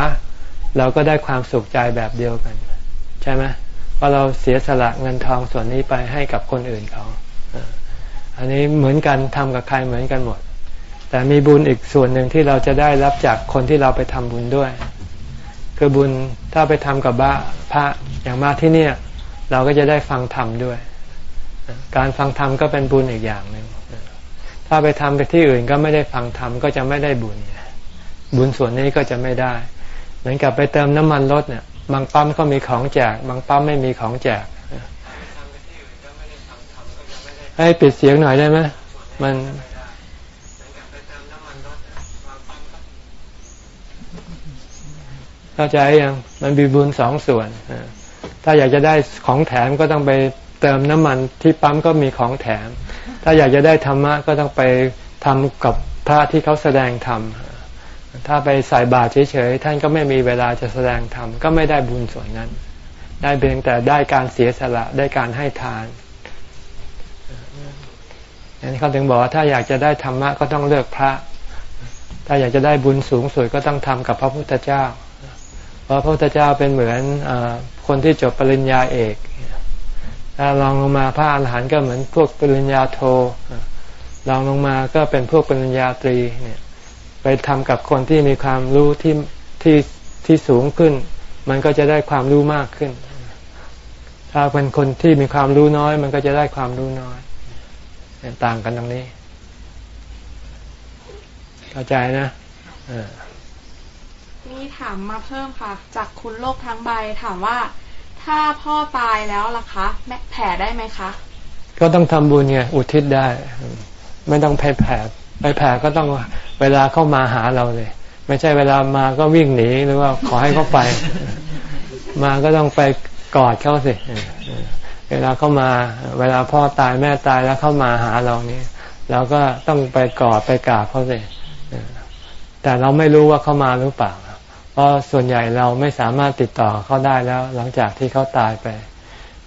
เราก็ได้ความสุขใจแบบเดียวกัน ใช่ไหมเพราะเราเสียสละเงินทองส่วนนี้ไปให้กับคนอื่นเขา อันนี้เหมือนกันทำกับใครเหมือนกันหมด แต่มีบุญอีกส่วนหนึ่งที่เราจะได้รับจากคนที่เราไปทำบุญด้วย คือบุญถ้าไปทำกับบ้าพระอย่างมาที่เนี่ย เราก็จะได้ฟังธรรมด้วย การฟังธรรมก็เป็นบุญอีกอย่างหนึ่งถ้าไปทำไปที่อื่นก็ไม่ได้ฟังธรรมก็จะไม่ได้บุญ บุญส่วนนี้ก็จะไม่ได้ เหมือนกับไปเติมน้ำมันรถเนี่ย บางปั๊มก็มีของแจก บางปั๊มไม่มีของแจกให้ปิดเสียงหน่อยได้ไหมมันเข้าใจยังมันมีบุญสองส่วน ถ้าอยากจะได้ของแถมก็ต้องไป เติมน้ำมันที่ปั๊มก็มีของแถม ถ้าอยากจะได้ธรรมะก็ต้องไปทำกับพระที่เขาแสดงธรรม ถ้าไปใส่บาตรเฉยๆท่านก็ไม่มีเวลาจะแสดงธรรมก็ไม่ได้บุญส่วนนั้น ได้เพียงแต่ได้การเสียสละได้การให้ทานอันนี้เขาถึงบอกว่าถ้าอยากจะได้ธรรมะก็ต้องเลือกพระ ถ้าอยากจะได้บุญสูงสุดก็ต้องทำกับพระพุทธเจ้า เพราะพระพุทธเจ้าเป็นเหมือนอคนที่จบปริญญาเอก ถ้าลองลงมาพระอรหันต์ก็เหมือนพวกปริญญาโทลองลงมาก็เป็นพวกปริญญาตรีเนี่ยไปทำกับคนที่มีความรู้ที่ที่ที่สูงขึ้น มันก็จะได้ความรู้มากขึ้น ถ้าเป็นคนที่มีความรู้น้อย มันก็จะได้ความรู้น้อยต่างกันตรงนี้ เข้าใจนะมีถามมาเพิ่มค่ะ จากคุณโลกทั้งใบถามว่า ถ้าพ่อตายแล้วล่ะคะแม่แผ่ได้ไหมคะ ก็ต้องทำบุญไงอุทิศได้ ไม่ต้องไปแผ่ไปแผ่ก็ต้องเวลาเข้ามาหาเราเลย ไม่ใช่เวลามาก็วิ่งหนีหรือว่าขอให้เขาไป มาก็ต้องไปกอดเขาสิเวลาเข้ามา เวลาพ่อตายแม่ตายแล้วเข้ามาหาเรานี่เราก็ต้องไปกอดไปกราบเขาสิแต่เราไม่รู้ว่าเขามาหรือเปล่า เพราะส่วนใหญ่เราไม่สามารถติดต่อเขาได้แล้ว หลังจากที่เขาตายไป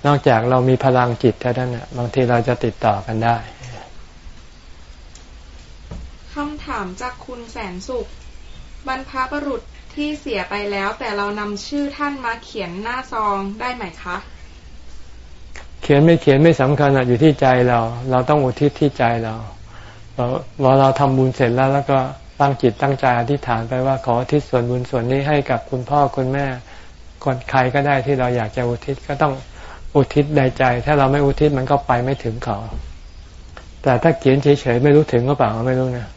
นอกจากเรามีพลังจิตเท่านั้นบางทีเราจะติดต่อกันได้คำถามจากคุณแสนสุข บรรพบุรุษที่เสียไปแล้ว แต่เรานำชื่อท่านมาเขียนหน้าซองได้ไหมคะ เขียนไม่เขียนไม่สำคัญอยู่ที่ใจเรา เราต้องอุทิศที่ใจเราพอเราทำบุญเสร็จแล้วแล้วก็ ตั้งจิตตั้งใจอธิษฐานไปว่าขอทิศส่วนบุญส่วนนี้ให้กับคุณพ่อคุณแม่คนใครก็ได้ที่เราอยากจะอุทิศก็ต้องอุทิศในใจ ถ้าเราไม่อุทิศมันก็ไปไม่ถึงเขา แต่ถ้าเขียนเฉยๆไม่รู้ถึงก็เปล่าไม่รู้นะ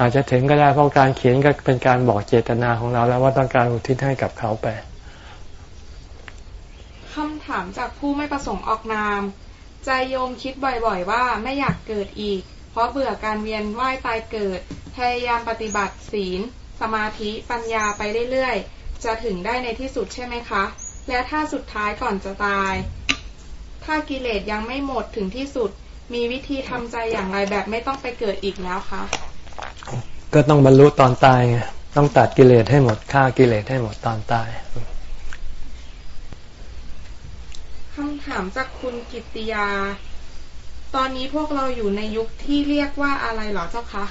อาจจะถึงก็ได้เพราะการเขียนก็เป็นการบอกเจตนาของเราแล้วว่าต้องการอุทิศให้กับเขาไปคำถามจากผู้ไม่ประสงค์ออกนาม ใจโยมคิดบ่อยๆว่าไม่อยากเกิดอีก ราะเบื่อการเวียนว่ายตายเกิด พยายามปฏิบัติศีล สมาธิปัญญาไปเรื่อยๆ จะถึงได้ในที่สุดใช่ไหมคะ และถ้าสุดท้ายก่อนจะตาย ถ้ากิเลสยังไม่หมดถึงที่สุด มีวิธีทำใจอย่างไรแบบไม่ต้องไปเกิดอีกแล้วคะ ก็ต้องบรรลุตอนตายไงต้องตัดกิเลสให้หมดฆ่ากิเลสให้หมดตอนตายคำถามจากคุณกิติยา ตอนนี้พวกเราอยู่ในยุคที่เรียกว่าอะไรหรอเจ้าคะ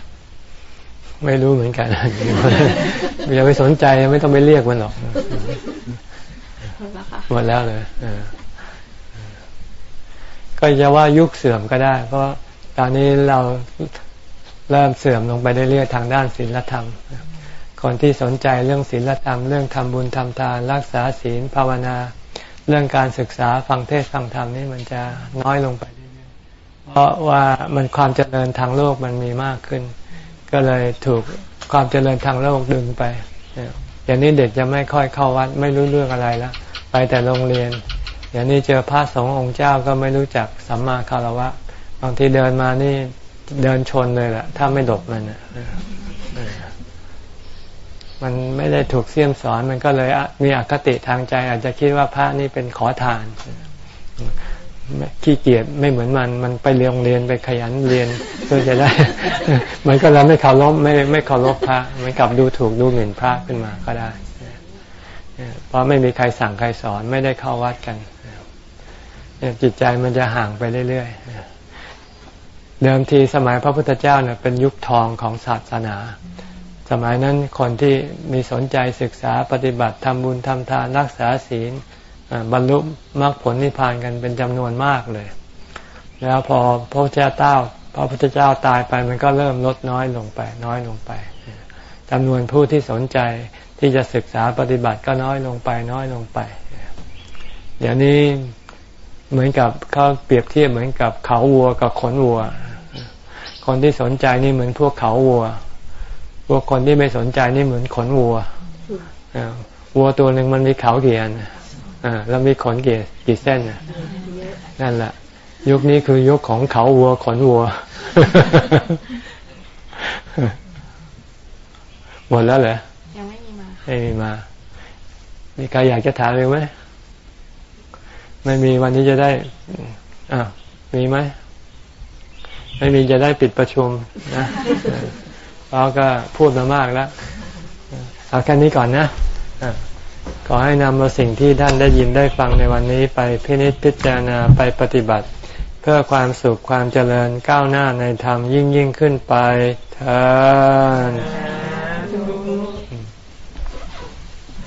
ไม่รู้เหมือนกันอย่าไปสนใจไม่ต้องไปเรียกมันหรอกหมดแล้วเลยก็จะว่ายุคเสื่อมก็ได้ เพราะตอนนี้เราเริ่มเสื่อมลงไปเรื่อยๆทางด้านศีลธรรมคนที่สนใจเรื่องศีลธรรม เรื่องทำบุญทำทาน รักษาศีลภาวนา เรื่องการศึกษาฟังเทศฟังธรรมนี่มันจะน้อยลงไปเรื่อยๆเพราะว่ามันความเจริญทางโลกมันมีมากขึ้น ก็เลยถูกความเจริญทางโลกดึงไปอย่างนี้เด็กจะไม่ค่อยเข้าวัดไม่รู้เรื่องอะไรแล้วไปแต่โรงเรียน อย่างนี้เจอพระสงฆ์องค์เจ้าก็ไม่รู้จักสัมมาคารวะบางทีเดินมานี่เดินชนเลยแหละถ้าไม่หลบมันมันไม่ได้ถูกเสี่ยมสอนมันก็เลยมีอคติทางใจ อาจจะคิดว่าพระนี่เป็นขอทาน ขี้เกียจไม่เหมือนมัน มันไปเรียนเรียนไปขยันเรียนเพื่อจะได้ มันก็เราไม่เคารพไม่ไม่เคารพพระมันกลับดูถูกดูหมิ่นพระขึ้นมาก็ได้เพราะไม่มีใครสั่งใครสอนไม่ได้เข้าวัดกันจิตใจมันจะห่างไปเรื่อยๆเดิมทีสมัยพระพุทธเจ้าเนี่ยเป็นยุคทองของศาสนา สมัยนั้นคนที่มีสนใจศึกษาปฏิบัติทำบุญทำทานรักษาศีล บรรลุมรรคผลนิพพานกันเป็นจำนวนมากเลย แล้วพอพระพุทธเจ้าพระพุทธเจ้าตายไปมันก็เริ่มลดน้อยลงไป น้อยลงไปจำนวนผู้ที่สนใจที่จะศึกษาปฏิบัติก็น้อยลงไป น้อยลงไป เดี๋ยวนี้เหมือนกับเขาเปรียบเทียบเหมือนกับเขาวัวกับขนวัว คนที่สนใจนี่เหมือนพวกเขาวัว พวกคนที่ไม่สนใจนี่เหมือนขนวัววัวตัวหนึ่งมันมีเขาเกี่ยน แล้วมีขนกี่กี่เส้นนั่นแหละยุคนี้คือยุคของเขาวัวขนวัว หมดแล้วเหรอยังไม่มีมาไม่มีมามีใครอยากจะถามเลยไหมไม่มีวันนี้จะได้ อ่ามีไหมไม่มีจะได้ปิดประชุมนะเราก็พูดมามากแล้ว เอาแค่นี้ก่อนนะ ขอให้นำเอาสิ่งที่ท่านได้ยินได้ฟังในวันนี้ไปพินิจพิจารณาไปปฏิบัติ เพื่อความสุขความเจริญก้าวหน้าในธรรมยิ่งยิ่งขึ้นไปเธอ